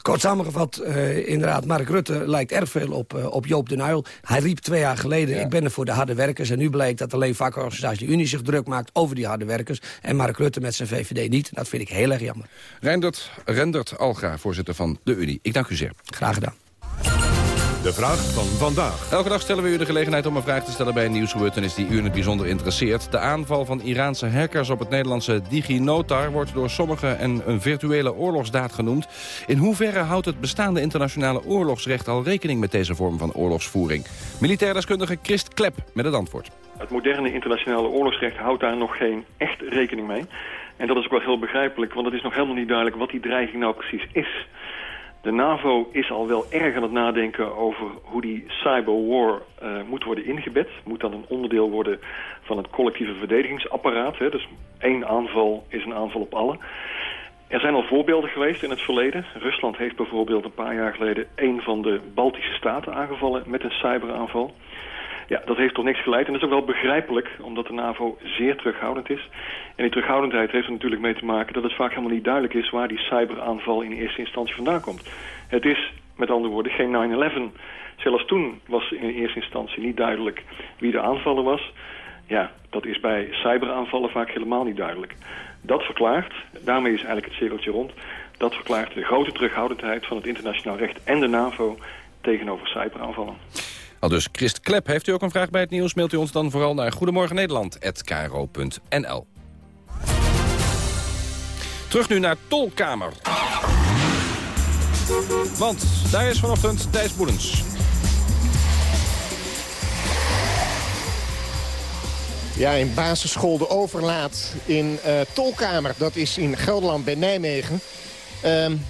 S22: Kort samengevat, uh, inderdaad, Mark Rutte lijkt erg veel op, uh, op Joop den Uyl. Hij riep twee jaar geleden, ja. ik ben er voor de harde werkers. En nu blijkt dat alleen vakorganisatie Unie zich druk maakt over die harde werkers. En Mark Rutte met zijn VVD niet. Dat vind ik heel erg jammer.
S20: Rendert, Rendert Alga, voorzitter van de Unie. Ik dank u zeer.
S22: Graag gedaan.
S1: De vraag van vandaag.
S20: Elke dag stellen we u de gelegenheid om een vraag te stellen bij een nieuwsgebeurtenis die u in het bijzonder interesseert. De aanval van Iraanse hackers op het Nederlandse DigiNotar wordt door sommigen een, een virtuele oorlogsdaad genoemd. In hoeverre houdt het bestaande internationale oorlogsrecht al rekening met deze vorm van oorlogsvoering? Militair deskundige Christ Klep met het antwoord.
S23: Het moderne internationale oorlogsrecht houdt daar nog geen echt rekening mee. En dat is ook wel heel begrijpelijk, want het is nog helemaal niet duidelijk wat die dreiging nou precies is. De NAVO is al wel erg aan het nadenken over hoe die cyberwar uh, moet worden ingebed. Moet dan een onderdeel worden van het collectieve verdedigingsapparaat. Hè? Dus één aanval is een aanval op alle. Er zijn al voorbeelden geweest in het verleden. Rusland heeft bijvoorbeeld een paar jaar geleden... een van de Baltische staten aangevallen met een cyberaanval. Ja, dat heeft tot niks geleid. En dat is ook wel begrijpelijk, omdat de NAVO zeer terughoudend is. En die terughoudendheid heeft er natuurlijk mee te maken dat het vaak helemaal niet duidelijk is waar die cyberaanval in eerste instantie vandaan komt. Het is, met andere woorden, geen 9-11. Zelfs toen was in eerste instantie niet duidelijk wie de aanvaller was. Ja, dat is bij cyberaanvallen vaak helemaal niet duidelijk. Dat verklaart, daarmee is eigenlijk het cirkeltje rond, dat verklaart de grote terughoudendheid van het internationaal recht en de NAVO tegenover cyberaanvallen.
S20: Al dus Christ Klep, heeft u ook een vraag bij het nieuws? Mailt u ons dan vooral naar goedemorgennederland.kro.nl. Terug nu naar Tolkamer. Want daar is vanochtend Thijs Boelens.
S21: Ja, in basisschool De Overlaat in uh, Tolkamer. Dat is in Gelderland bij Nijmegen. Um,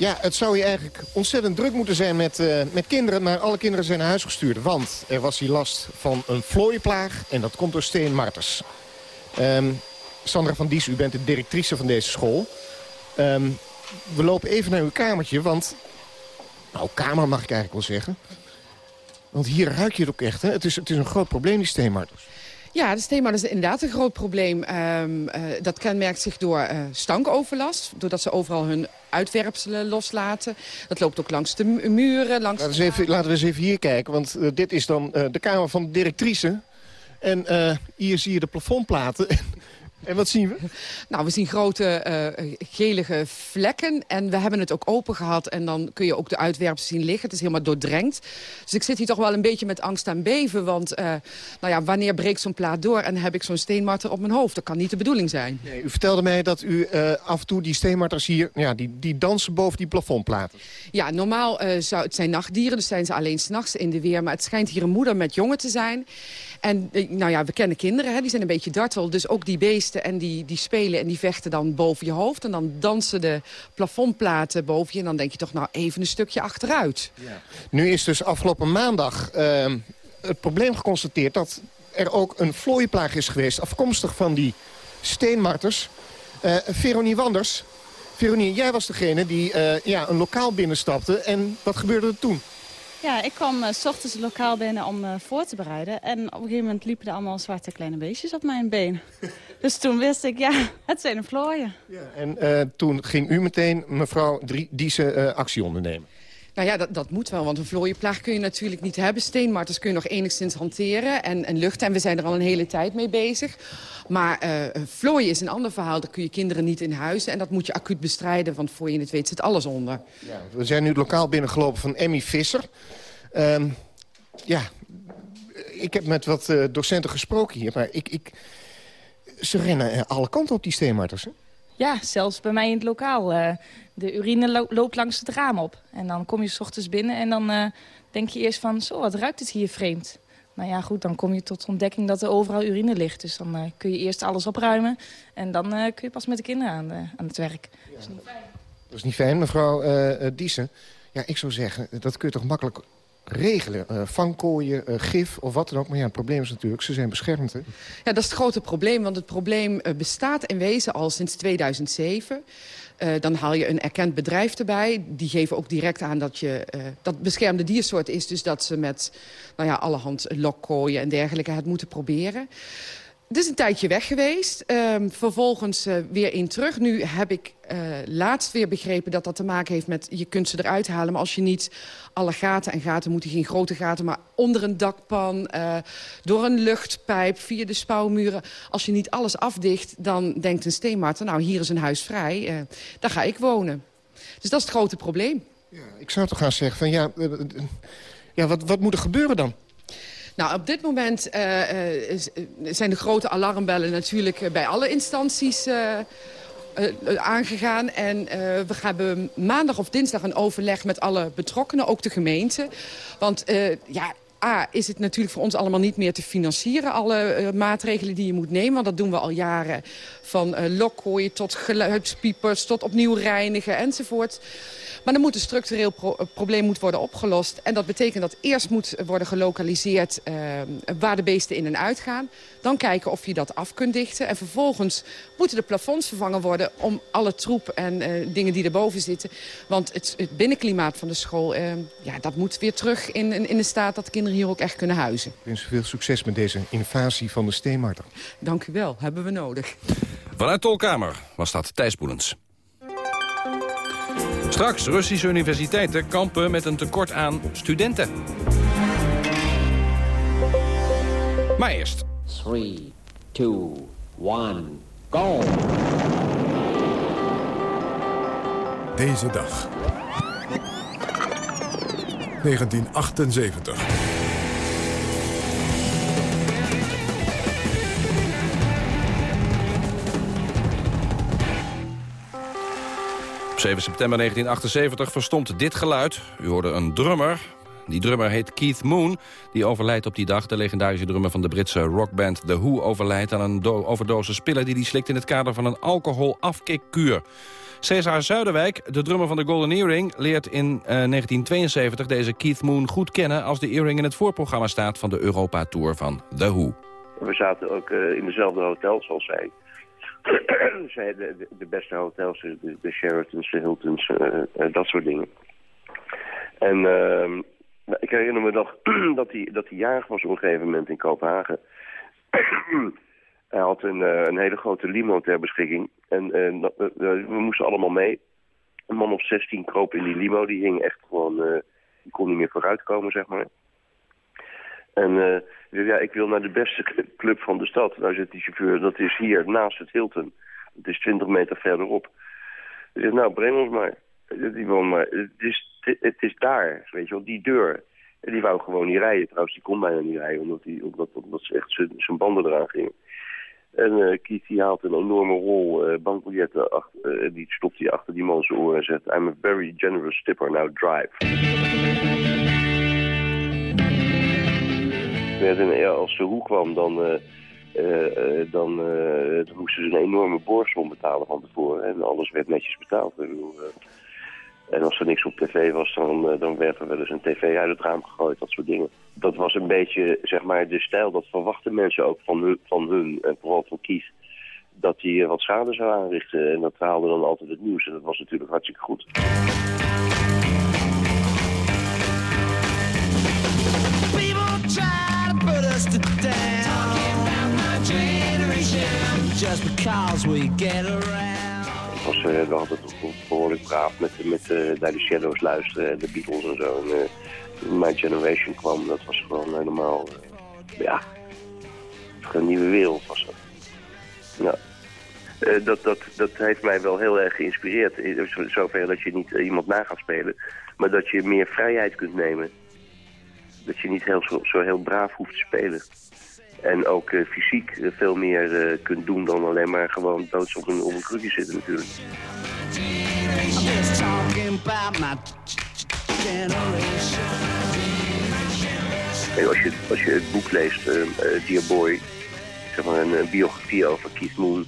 S21: ja, het zou hier eigenlijk ontzettend druk moeten zijn met, uh, met kinderen. Maar alle kinderen zijn naar huis gestuurd. Want er was hier last van een vlooienplaag. En dat komt door steenmarters. Um, Sandra van Dies, u bent de directrice van deze school. Um, we lopen even naar uw kamertje, want... Nou, kamer mag ik eigenlijk wel zeggen. Want hier ruik je het ook echt, hè? Het is, het is een groot probleem, die steenmarters.
S24: Ja, de steenmarter is inderdaad een groot probleem. Um, uh, dat kenmerkt zich door uh, stankoverlast. Doordat ze overal hun uitwerpselen loslaten. Dat loopt ook langs de muren. Langs
S21: laten, we even, laten we eens even hier kijken, want uh, dit is dan de kamer van de directrice. En hier zie je de plafondplaten. *laughs* En wat zien we?
S24: Nou, we zien grote uh, gelige vlekken. En we hebben het ook open gehad. En dan kun je ook de uitwerpers zien liggen. Het is helemaal doordrenkt. Dus ik zit hier toch wel een beetje met angst aan beven. Want uh, nou ja, wanneer breekt zo'n plaat door en heb ik zo'n steenmarter op mijn hoofd? Dat kan niet de bedoeling zijn.
S21: Nee, u vertelde mij dat u uh, af en toe die steenmarters hier... Ja, die, die dansen boven die plafondplaten.
S24: Ja, normaal zou het zijn nachtdieren. Dus zijn ze alleen s'nachts in de weer. Maar het schijnt hier een moeder met jongen te zijn. En eh, nou ja, we kennen kinderen, hè, die zijn een beetje dartel. Dus ook die beesten en die, die spelen en die vechten dan boven je hoofd. En dan dansen de plafondplaten boven je. En dan denk je toch nou even een stukje achteruit.
S21: Ja. Nu is dus afgelopen maandag uh, het probleem geconstateerd... dat er ook een vlooienplaag is geweest, afkomstig van die steenmarters. Uh, Veronie Wanders, Veronie, jij was degene die uh, ja, een lokaal binnenstapte. En wat gebeurde er toen?
S25: Ja, ik kwam uh, s ochtends het lokaal binnen om uh, voor te bereiden. En op een gegeven moment liepen er allemaal zwarte kleine beestjes op mijn been. *laughs* dus toen wist ik, ja, het zijn een vlooien.
S21: Ja, en toen ging u meteen, mevrouw Diese, actie ondernemen?
S24: Nou ja, dat, dat moet wel, want een vlooienplaag kun je natuurlijk niet hebben. Steenmarters kun je nog enigszins hanteren en, en luchten. En we zijn er al een hele tijd mee bezig. Maar uh, vlooien is een ander verhaal. Daar kun je kinderen niet in huizen. En dat moet je acuut bestrijden, want voor je het weet zit alles onder.
S21: Ja, we zijn nu lokaal binnengelopen van Emmy Visser. Um, ja, ik heb met wat uh, docenten gesproken hier, maar ik, ik, ze rennen alle kanten op die steenmarters?
S25: Ja, zelfs bij mij in het lokaal. Uh, de urine loopt langs het raam op. En dan kom je s ochtends binnen en dan uh, denk je eerst van... zo, wat ruikt het hier vreemd? Nou ja, goed, dan kom je tot ontdekking dat er overal urine ligt. Dus dan uh, kun je eerst alles opruimen. En dan kun je pas met de kinderen aan, aan het werk. Dat is niet fijn.
S21: Dat is niet fijn, mevrouw Diesen. Ja, ik zou zeggen, dat kun je toch makkelijk regelen. Uh, vangkooien, uh, gif of wat dan ook. Maar ja, het probleem is natuurlijk, ze zijn beschermd. Hè?
S24: Ja, dat is het grote probleem. Want het probleem uh, bestaat in wezen al sinds 2007. dan haal je een erkend bedrijf erbij. Die geven ook direct aan dat je dat beschermde diersoort is. Dus dat ze met nou ja, allerhand lokkooien en dergelijke het moeten proberen. Is een tijdje weg geweest. Uh, vervolgens uh, weer in terug. Nu heb ik uh, laatst weer begrepen dat dat te maken heeft met... je kunt ze eruit halen, maar als je niet alle gaten... en gaten moeten geen grote gaten, maar onder een dakpan... Uh, door een luchtpijp, via de spouwmuren... als je niet alles afdicht, dan denkt een steenmarter... nou, hier is een huis vrij, daar ga ik wonen. Dus dat is het grote probleem.
S21: Ja, ik zou toch gaan zeggen van ja, ja wat, wat moet er gebeuren dan?
S24: Nou, op dit moment uh, zijn de grote alarmbellen natuurlijk bij alle instanties uh, uh, aangegaan. En we hebben maandag of dinsdag een overleg met alle betrokkenen, ook de gemeente. Want ja, A, is het natuurlijk voor ons allemaal niet meer te financieren... alle uh, maatregelen die je moet nemen. Want dat doen we al jaren. Van uh, lokkooien tot geluidspiepers, tot opnieuw reinigen enzovoort. Maar er moet een structureel pro probleem moet worden opgelost. En dat betekent dat eerst moet worden gelokaliseerd uh, waar de beesten in en uit gaan. Dan kijken of je dat af kunt dichten. En vervolgens moeten de plafonds vervangen worden om alle troep en uh, dingen die erboven zitten. Want het, het binnenklimaat van de school, uh, ja, dat moet weer terug in, in, in de staat dat de kinderen hier ook echt kunnen huizen. Ik
S21: wens veel succes met deze invasie van de steenmarter.
S24: Dank u wel, hebben we nodig.
S20: Vanuit Tolkamer was dat Thijs Boelens. Straks Russische universiteiten kampen met een tekort aan studenten. Maar eerst. 3, 2, 1, go!
S1: Deze dag. 1978.
S20: 7 september 1978 verstomt dit geluid. U hoorde een drummer. Die drummer heet Keith Moon. Die overlijdt op die dag. De legendarische drummer van de Britse rockband The Who overlijdt aan een overdosis pillen... die hij slikt in het kader van een alcoholafkikkuur. Cesar Zuiderwijk, de drummer van de Golden Earring... leert in uh, 1972 deze Keith Moon goed kennen... als de Earring in het voorprogramma staat van de Europa-tour van The Who.
S26: We zaten ook uh, in dezelfde hotel zoals zij. Zij de, de, beste hotels, de, de Sheratons, de Hiltons, uh, uh, dat soort dingen. En uh, ik herinner me nog *clears throat* dat hij dat jarig was op een gegeven moment in Kopenhagen. *clears throat* hij had een, een hele grote limo ter beschikking. En we moesten allemaal mee. Een man of 16 kroop in die limo. Die hing echt gewoon... die kon niet meer vooruitkomen, zeg maar. En ja, ik wil naar de beste club van de stad. Daar zit die chauffeur, dat is hier naast het Hilton. Het is 20 meter verderop. Zeg, nou, breng ons maar. Die wil maar. Het is, het is daar, weet je wel, die deur. En die wou gewoon niet rijden. Trouwens, die kon bijna niet rijden, omdat, die, omdat, omdat ze echt zijn banden eraan gingen. En uh, Keith die haalt een enorme rol uh, bankbiljetten. Achter, uh, die stopt hij achter die man zijn oren en zegt... I'm a very generous tipper, now drive. Als ze hoe kwam, dan, uh, uh, dan, dan, moesten ze een enorme boorsom betalen van tevoren. En alles werd netjes betaald. en als er niks op tv was, dan, dan werd er wel eens een tv uit het raam gegooid, dat soort dingen. Dat was een beetje, zeg maar, de stijl, dat verwachten mensen ook van hun, van hun en vooral van Kies dat hij wat schade zou aanrichten. En dat haalde dan altijd het nieuws. En dat was natuurlijk hartstikke goed. Just we get around. Was uh, altijd behoorlijk braaf met, met uh, naar de Shadows luisteren, de Beatles en zo. En, uh, My Generation kwam, dat was gewoon helemaal, ja, een nieuwe wereld was dat. Ja. dat, dat, dat heeft mij wel heel erg geïnspireerd. Zover dat je niet iemand na gaat spelen, maar dat je meer vrijheid kunt nemen. Dat je niet heel, zo, zo heel braaf hoeft te spelen. En ook uh, fysiek uh, veel meer uh, kunt doen dan alleen maar gewoon doods op een, op een krukje zitten natuurlijk. Als, je, als je het boek leest, Dear Boy, zeg maar een, biografie over Keith Moon,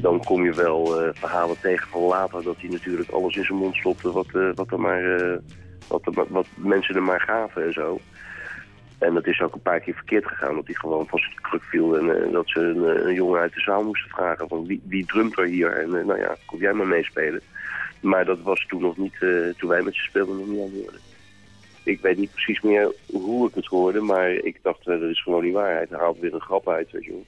S26: dan kom je wel verhalen tegen van later dat hij natuurlijk alles in zijn mond stopte wat, wat, er maar, wat, wat mensen er maar gaven en zo. En dat is ook een paar keer verkeerd gegaan, dat hij gewoon van zijn kruk viel. En uh, dat ze een, eh, een, jongen uit de zaal moesten vragen van wie, wie drumt er hier? En uh, nou ja, kom jij maar meespelen. Maar dat was toen nog niet, toen wij met ze speelden, nog niet aan de orde. Ik weet niet precies meer hoe ik het hoorde, maar ik dacht, dat is gewoon niet waarheid. Hij haalt weer een grap uit, weet je wel.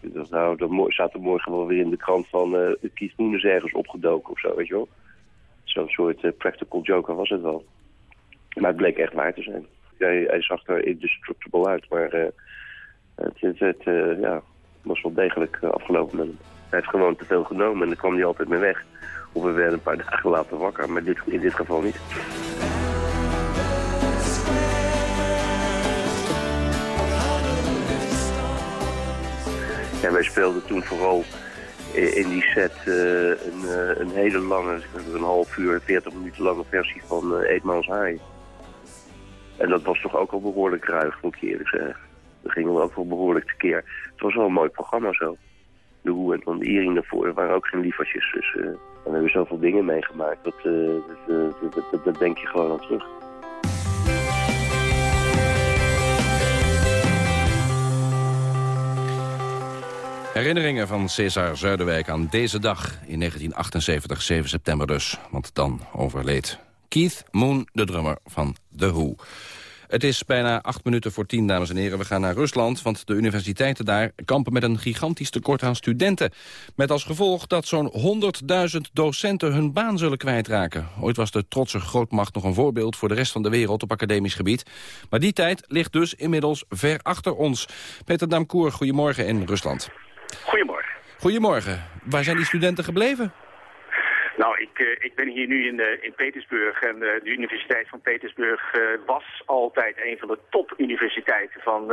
S26: Dacht, nou, dat staat er morgen wel weer in de krant van, uh, is ergens opgedoken of zo, weet je wel. Zo'n soort practical joker was het wel. Maar het bleek echt waar te zijn hij, zag er indestructible uit. Maar uh, het, het, het uh, ja, was wel degelijk uh, afgelopen. Hij heeft gewoon te veel genomen en dan kwam hij altijd mee weg. Of we werden een paar *laughs* dagen later wakker, maar dit, in dit geval niet. Ja, wij speelden toen vooral in die set een, een, hele lange, een half uur, 40 minuten lange versie van Eetmaals Haai. En dat was toch ook al behoorlijk ruig, moet ik eerlijk zeggen. We gingen we ook wel behoorlijk tekeer. Het was wel een mooi programma zo. De Hoe en de Iering daarvoor waren ook geen liefertjes. Dus uh, we hebben zoveel dingen meegemaakt. Dat, uh, dat, dat, dat, dat denk je gewoon aan terug.
S20: Herinneringen van Cesar Zuiderwijk aan deze dag in 1978, 7 september dus. Want dan overleed Keith Moon, de drummer van The Who. Het is bijna acht minuten voor tien, dames en heren. We gaan naar Rusland, want de universiteiten daar kampen met een gigantisch tekort aan studenten. Met als gevolg dat zo'n 100.000 docenten hun baan zullen kwijtraken. Ooit was de trotse grootmacht nog een voorbeeld voor de rest van de wereld op academisch gebied. Maar die tijd ligt dus inmiddels ver achter ons. Peter Damkoer, goedemorgen in Rusland.
S27: Goedemorgen.
S20: Goedemorgen. Waar zijn die studenten gebleven?
S27: Nou, ik, uh, ik ben hier nu in, uh, in Petersburg en uh, de Universiteit van Petersburg was altijd een van de topuniversiteiten van,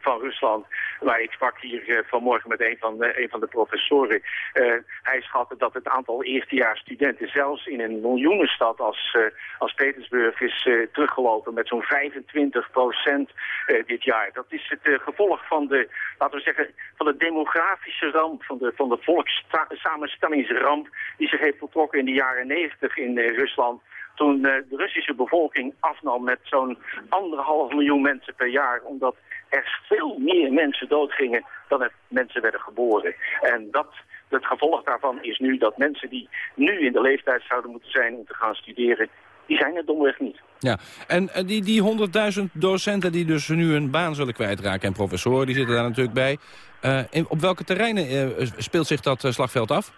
S27: van Rusland. Maar ik sprak hier vanmorgen met een van, van de professoren. hij schatte dat het aantal eerstejaarsstudenten zelfs in een miljoenenstad als, als Petersburg is teruggelopen met zo'n 25 procent dit jaar. Dat is het gevolg van de, laten we zeggen, van de demografische ramp, van de, van de volkssamenstellingsramp die zich heeft voltrokken in de jaren 90 in uh, Rusland. Toen uh, de Russische bevolking afnam met zo'n anderhalf miljoen mensen per jaar. Omdat er veel meer mensen doodgingen dan er mensen werden geboren. En dat, het gevolg daarvan is nu dat mensen die nu in de leeftijd zouden moeten zijn om te gaan studeren, die zijn er domweg niet.
S20: Ja, en die, die 100.000 docenten die dus nu hun baan zullen kwijtraken... en professoren, die zitten daar natuurlijk bij. Op welke terreinen speelt zich dat slagveld af?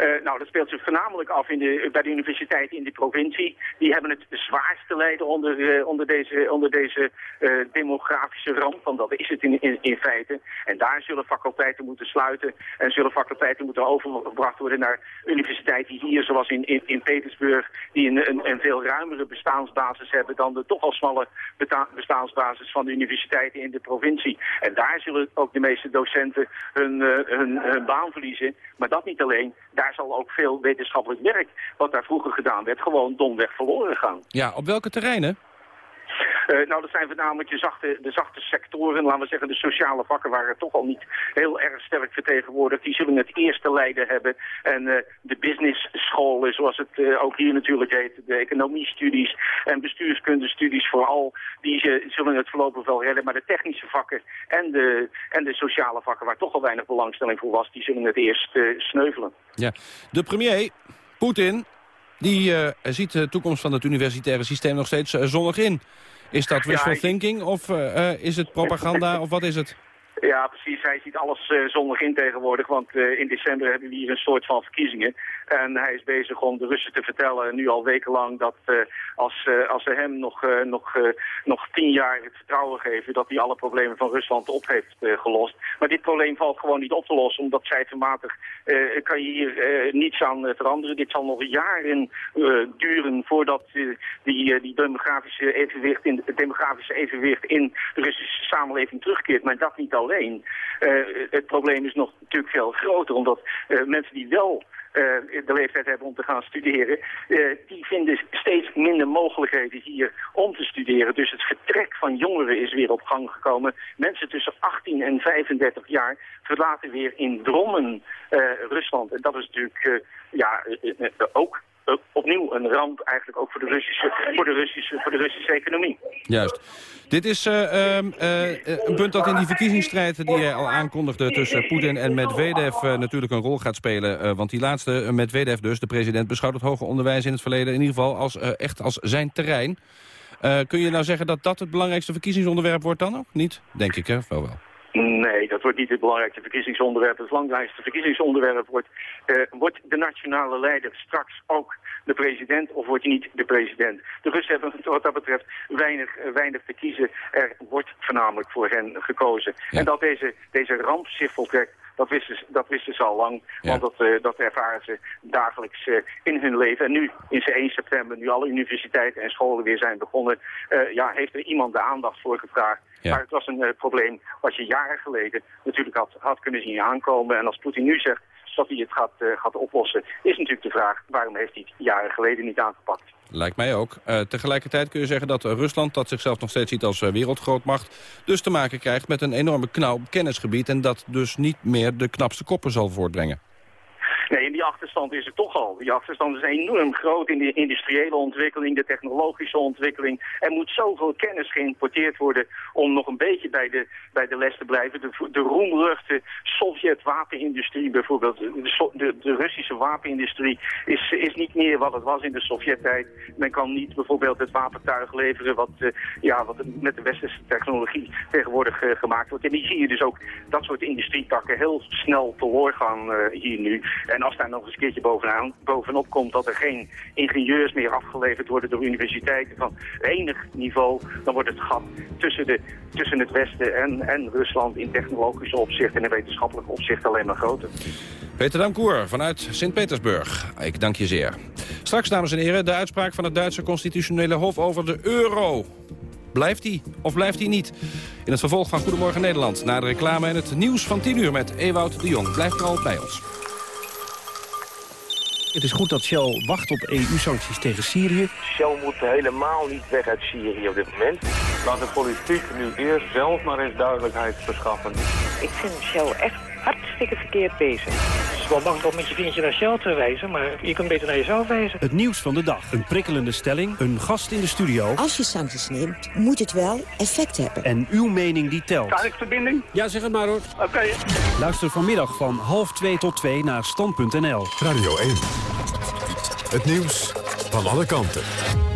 S27: Uh, nou, dat speelt zich voornamelijk af in de, bij de universiteiten in de provincie. Die hebben het zwaarst te lijden onder, uh, onder deze, onder deze uh, demografische ramp, want dat is het in, in, feite. En daar zullen faculteiten moeten sluiten en zullen faculteiten moeten overgebracht worden naar universiteiten hier, zoals in, in, in Petersburg, die een, een, veel ruimere bestaansbasis hebben dan de toch al smalle bestaansbasis van de universiteiten in de provincie. En daar zullen ook de meeste docenten hun, hun, baan verliezen. Maar dat niet alleen, daar zal ook veel wetenschappelijk werk, wat daar vroeger gedaan werd, gewoon domweg verloren gaan.
S20: Ja, op welke terreinen?
S27: Nou, dat zijn voornamelijk de zachte, de zachte sectoren, laten we zeggen de sociale vakken waren toch al niet heel erg sterk vertegenwoordigd. Die zullen het eerste lijden hebben. En de business scholen, zoals het ook hier natuurlijk heet, de economiestudies en bestuurskundestudies vooral, die zullen het voorlopig wel redden. Maar de technische vakken en de, en de sociale vakken, waar toch al weinig belangstelling voor was, die zullen het eerst sneuvelen.
S20: Ja, de premier, Poetin, die uh, ziet de toekomst van het universitaire systeem nog steeds uh, zonnig in. Is dat wishful ja, thinking of uh, is het propaganda of wat is het?
S27: Ja, precies. Hij ziet alles zonnig in tegenwoordig, want in december hebben we hier een soort van verkiezingen. En hij is bezig om de Russen te vertellen, nu al wekenlang, dat uh, als, als ze hem nog, nog, nog tien jaar het vertrouwen geven, dat hij alle problemen van Rusland op heeft gelost. Maar dit probleem valt gewoon niet op te lossen, omdat cijfermatig kan je hier niets aan veranderen. Dit zal nog jaren duren voordat die, die demografische evenwicht in, het demografische evenwicht in de Russische samenleving terugkeert. Maar dat niet al alleen. Het probleem is nog natuurlijk veel groter, omdat mensen die wel de leeftijd hebben om te gaan studeren, die vinden steeds minder mogelijkheden hier om te studeren. Dus het vertrek van jongeren is weer op gang gekomen. Mensen tussen 18 en 35 jaar verlaten weer in drommen Rusland. En dat is natuurlijk ja, ook opnieuw een ramp eigenlijk ook voor de Russische, voor de Russische, voor de Russische economie.
S20: Juist. Dit is uh, uh, een punt dat in die verkiezingsstrijd die jij al aankondigde tussen Poetin en Medvedev natuurlijk een rol gaat spelen. want die laatste, Medvedev dus, de president, beschouwt het hoger onderwijs in het verleden in ieder geval als, echt als zijn terrein. kun je nou zeggen dat dat het belangrijkste verkiezingsonderwerp wordt dan ook? Niet? Denk ik, hè? Wel wel.
S27: Nee, dat wordt niet het belangrijkste verkiezingsonderwerp. Het belangrijkste verkiezingsonderwerp wordt, uh, wordt de nationale leider straks ook de president of wordt hij niet de president. De Russen hebben wat dat betreft weinig, uh, weinig te kiezen. Er wordt voornamelijk voor hen gekozen. En dat deze, deze ramp zich voltrekt, dat wisten, dat wisten ze al lang, want dat, uh, dat ervaren ze dagelijks uh, in hun leven. En nu, in 1 september, nu alle universiteiten en scholen weer zijn begonnen, uh, ja, heeft er iemand de aandacht voor gevraagd. Ja. Maar het was een probleem wat je jaren geleden natuurlijk had, had kunnen zien aankomen. En als Poetin nu zegt dat hij het gaat, gaat oplossen, is natuurlijk de vraag, waarom heeft hij het jaren geleden niet aangepakt?
S20: Lijkt mij ook. Uh, tegelijkertijd kun je zeggen dat Rusland, dat zichzelf nog steeds ziet als uh, wereldgrootmacht... dus te maken krijgt met een enorme knauw kennisgebied... en dat dus niet meer de knapste koppen zal voortbrengen.
S27: Achterstand is er toch al. Die achterstand is enorm groot in de industriële ontwikkeling, de technologische ontwikkeling. Er moet zoveel kennis geïmporteerd worden om nog een beetje bij de, bij de les te blijven. De, de roemruchte Sovjet-wapenindustrie bijvoorbeeld, de, de, de, Russische wapenindustrie is, is niet meer wat het was in de Sovjet-tijd. Men kan niet bijvoorbeeld het wapentuig leveren wat, uh, ja, wat met de westerse technologie tegenwoordig uh, gemaakt wordt. En die zie je dus ook dat soort industrietakken heel snel teloor gaan uh, hier nu. En als daar nog eens een keertje bovenaan, bovenop komt dat er geen ingenieurs meer afgeleverd worden door universiteiten van enig niveau, dan wordt het gat tussen, de, tussen het Westen en, en Rusland in technologisch opzicht en in wetenschappelijk opzicht alleen maar groter.
S20: Peter Damkoer vanuit Sint-Petersburg. Ik dank je zeer. Straks, dames en heren, de uitspraak van het Duitse constitutionele hof over de euro. Blijft hij of blijft hij niet? In het vervolg van Goedemorgen Nederland. Na de reclame en het nieuws van 10 uur met Ewout de Jong. Blijf vooral bij ons.
S28: Het is goed dat Shell wacht op EU-sancties tegen Syrië.
S29: Shell moet helemaal niet weg uit Syrië op dit moment.
S30: Laat de politiek nu eerst zelf maar eens duidelijkheid verschaffen.
S31: Ik vind Shell echt hartstikke verkeerd bezig.
S32: Het is wel makkelijk om met je vriendje naar Shell te wijzen, maar je kunt beter naar jezelf wijzen.
S28: Het nieuws van de dag. Een prikkelende stelling, een gast in de studio.
S33: Als je sancties neemt, moet het wel effect hebben.
S28: En uw mening die telt.
S32: Kan ik verbinding?
S28: Ja, zeg het maar hoor.
S32: Oké. Okay.
S28: Luister vanmiddag van half 2 tot 2 naar stand.nl.
S1: Radio 1. Het nieuws van alle kanten.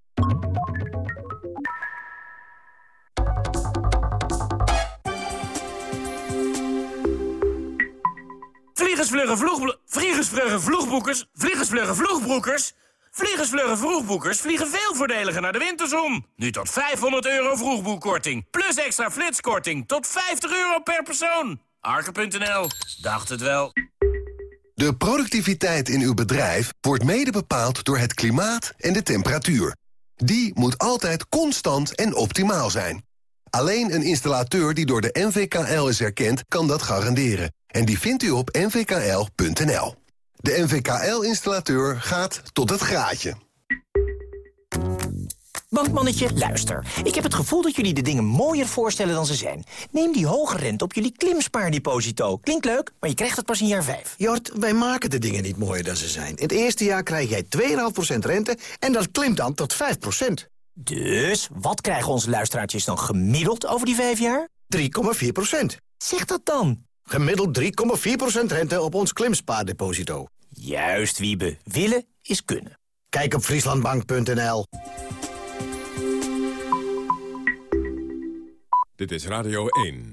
S34: Vliegersvluggen vloeg... Vliegersvluggen vloegboekers... Vloegbroekers... Vroegboekers vliegen veel voordeliger naar de winterzon. Nu tot 500 euro vroegboekkorting. Plus extra flitskorting tot 50 euro per persoon. Arke.nl. Dacht het wel.
S35: De productiviteit in uw bedrijf wordt mede bepaald door het klimaat en de temperatuur. Die moet altijd constant en optimaal zijn. Alleen een installateur die door de NVKL is erkend, kan dat garanderen. En die vindt u op nvkl.nl. De NVKL-installateur gaat tot het graadje.
S36: Bankmannetje, luister. Ik heb het gevoel dat jullie de dingen mooier voorstellen dan ze zijn. Neem die hoge rente op jullie klimspaardeposito. Klinkt leuk, maar je krijgt het pas in jaar 5.
S37: Jort, wij maken de dingen niet mooier dan ze zijn. In het eerste jaar krijg jij 2,5% rente en dat klimt dan tot 5%.
S36: Dus, wat krijgen onze luisteraartjes dan gemiddeld over die vijf jaar?
S37: 3,4%.
S36: Zeg dat dan.
S37: Gemiddeld 3,4% rente op ons klimspaardeposito.
S36: Juist, Wiebe. Willen is kunnen.
S37: Kijk op frieslandbank.nl.
S1: Dit is Radio 1.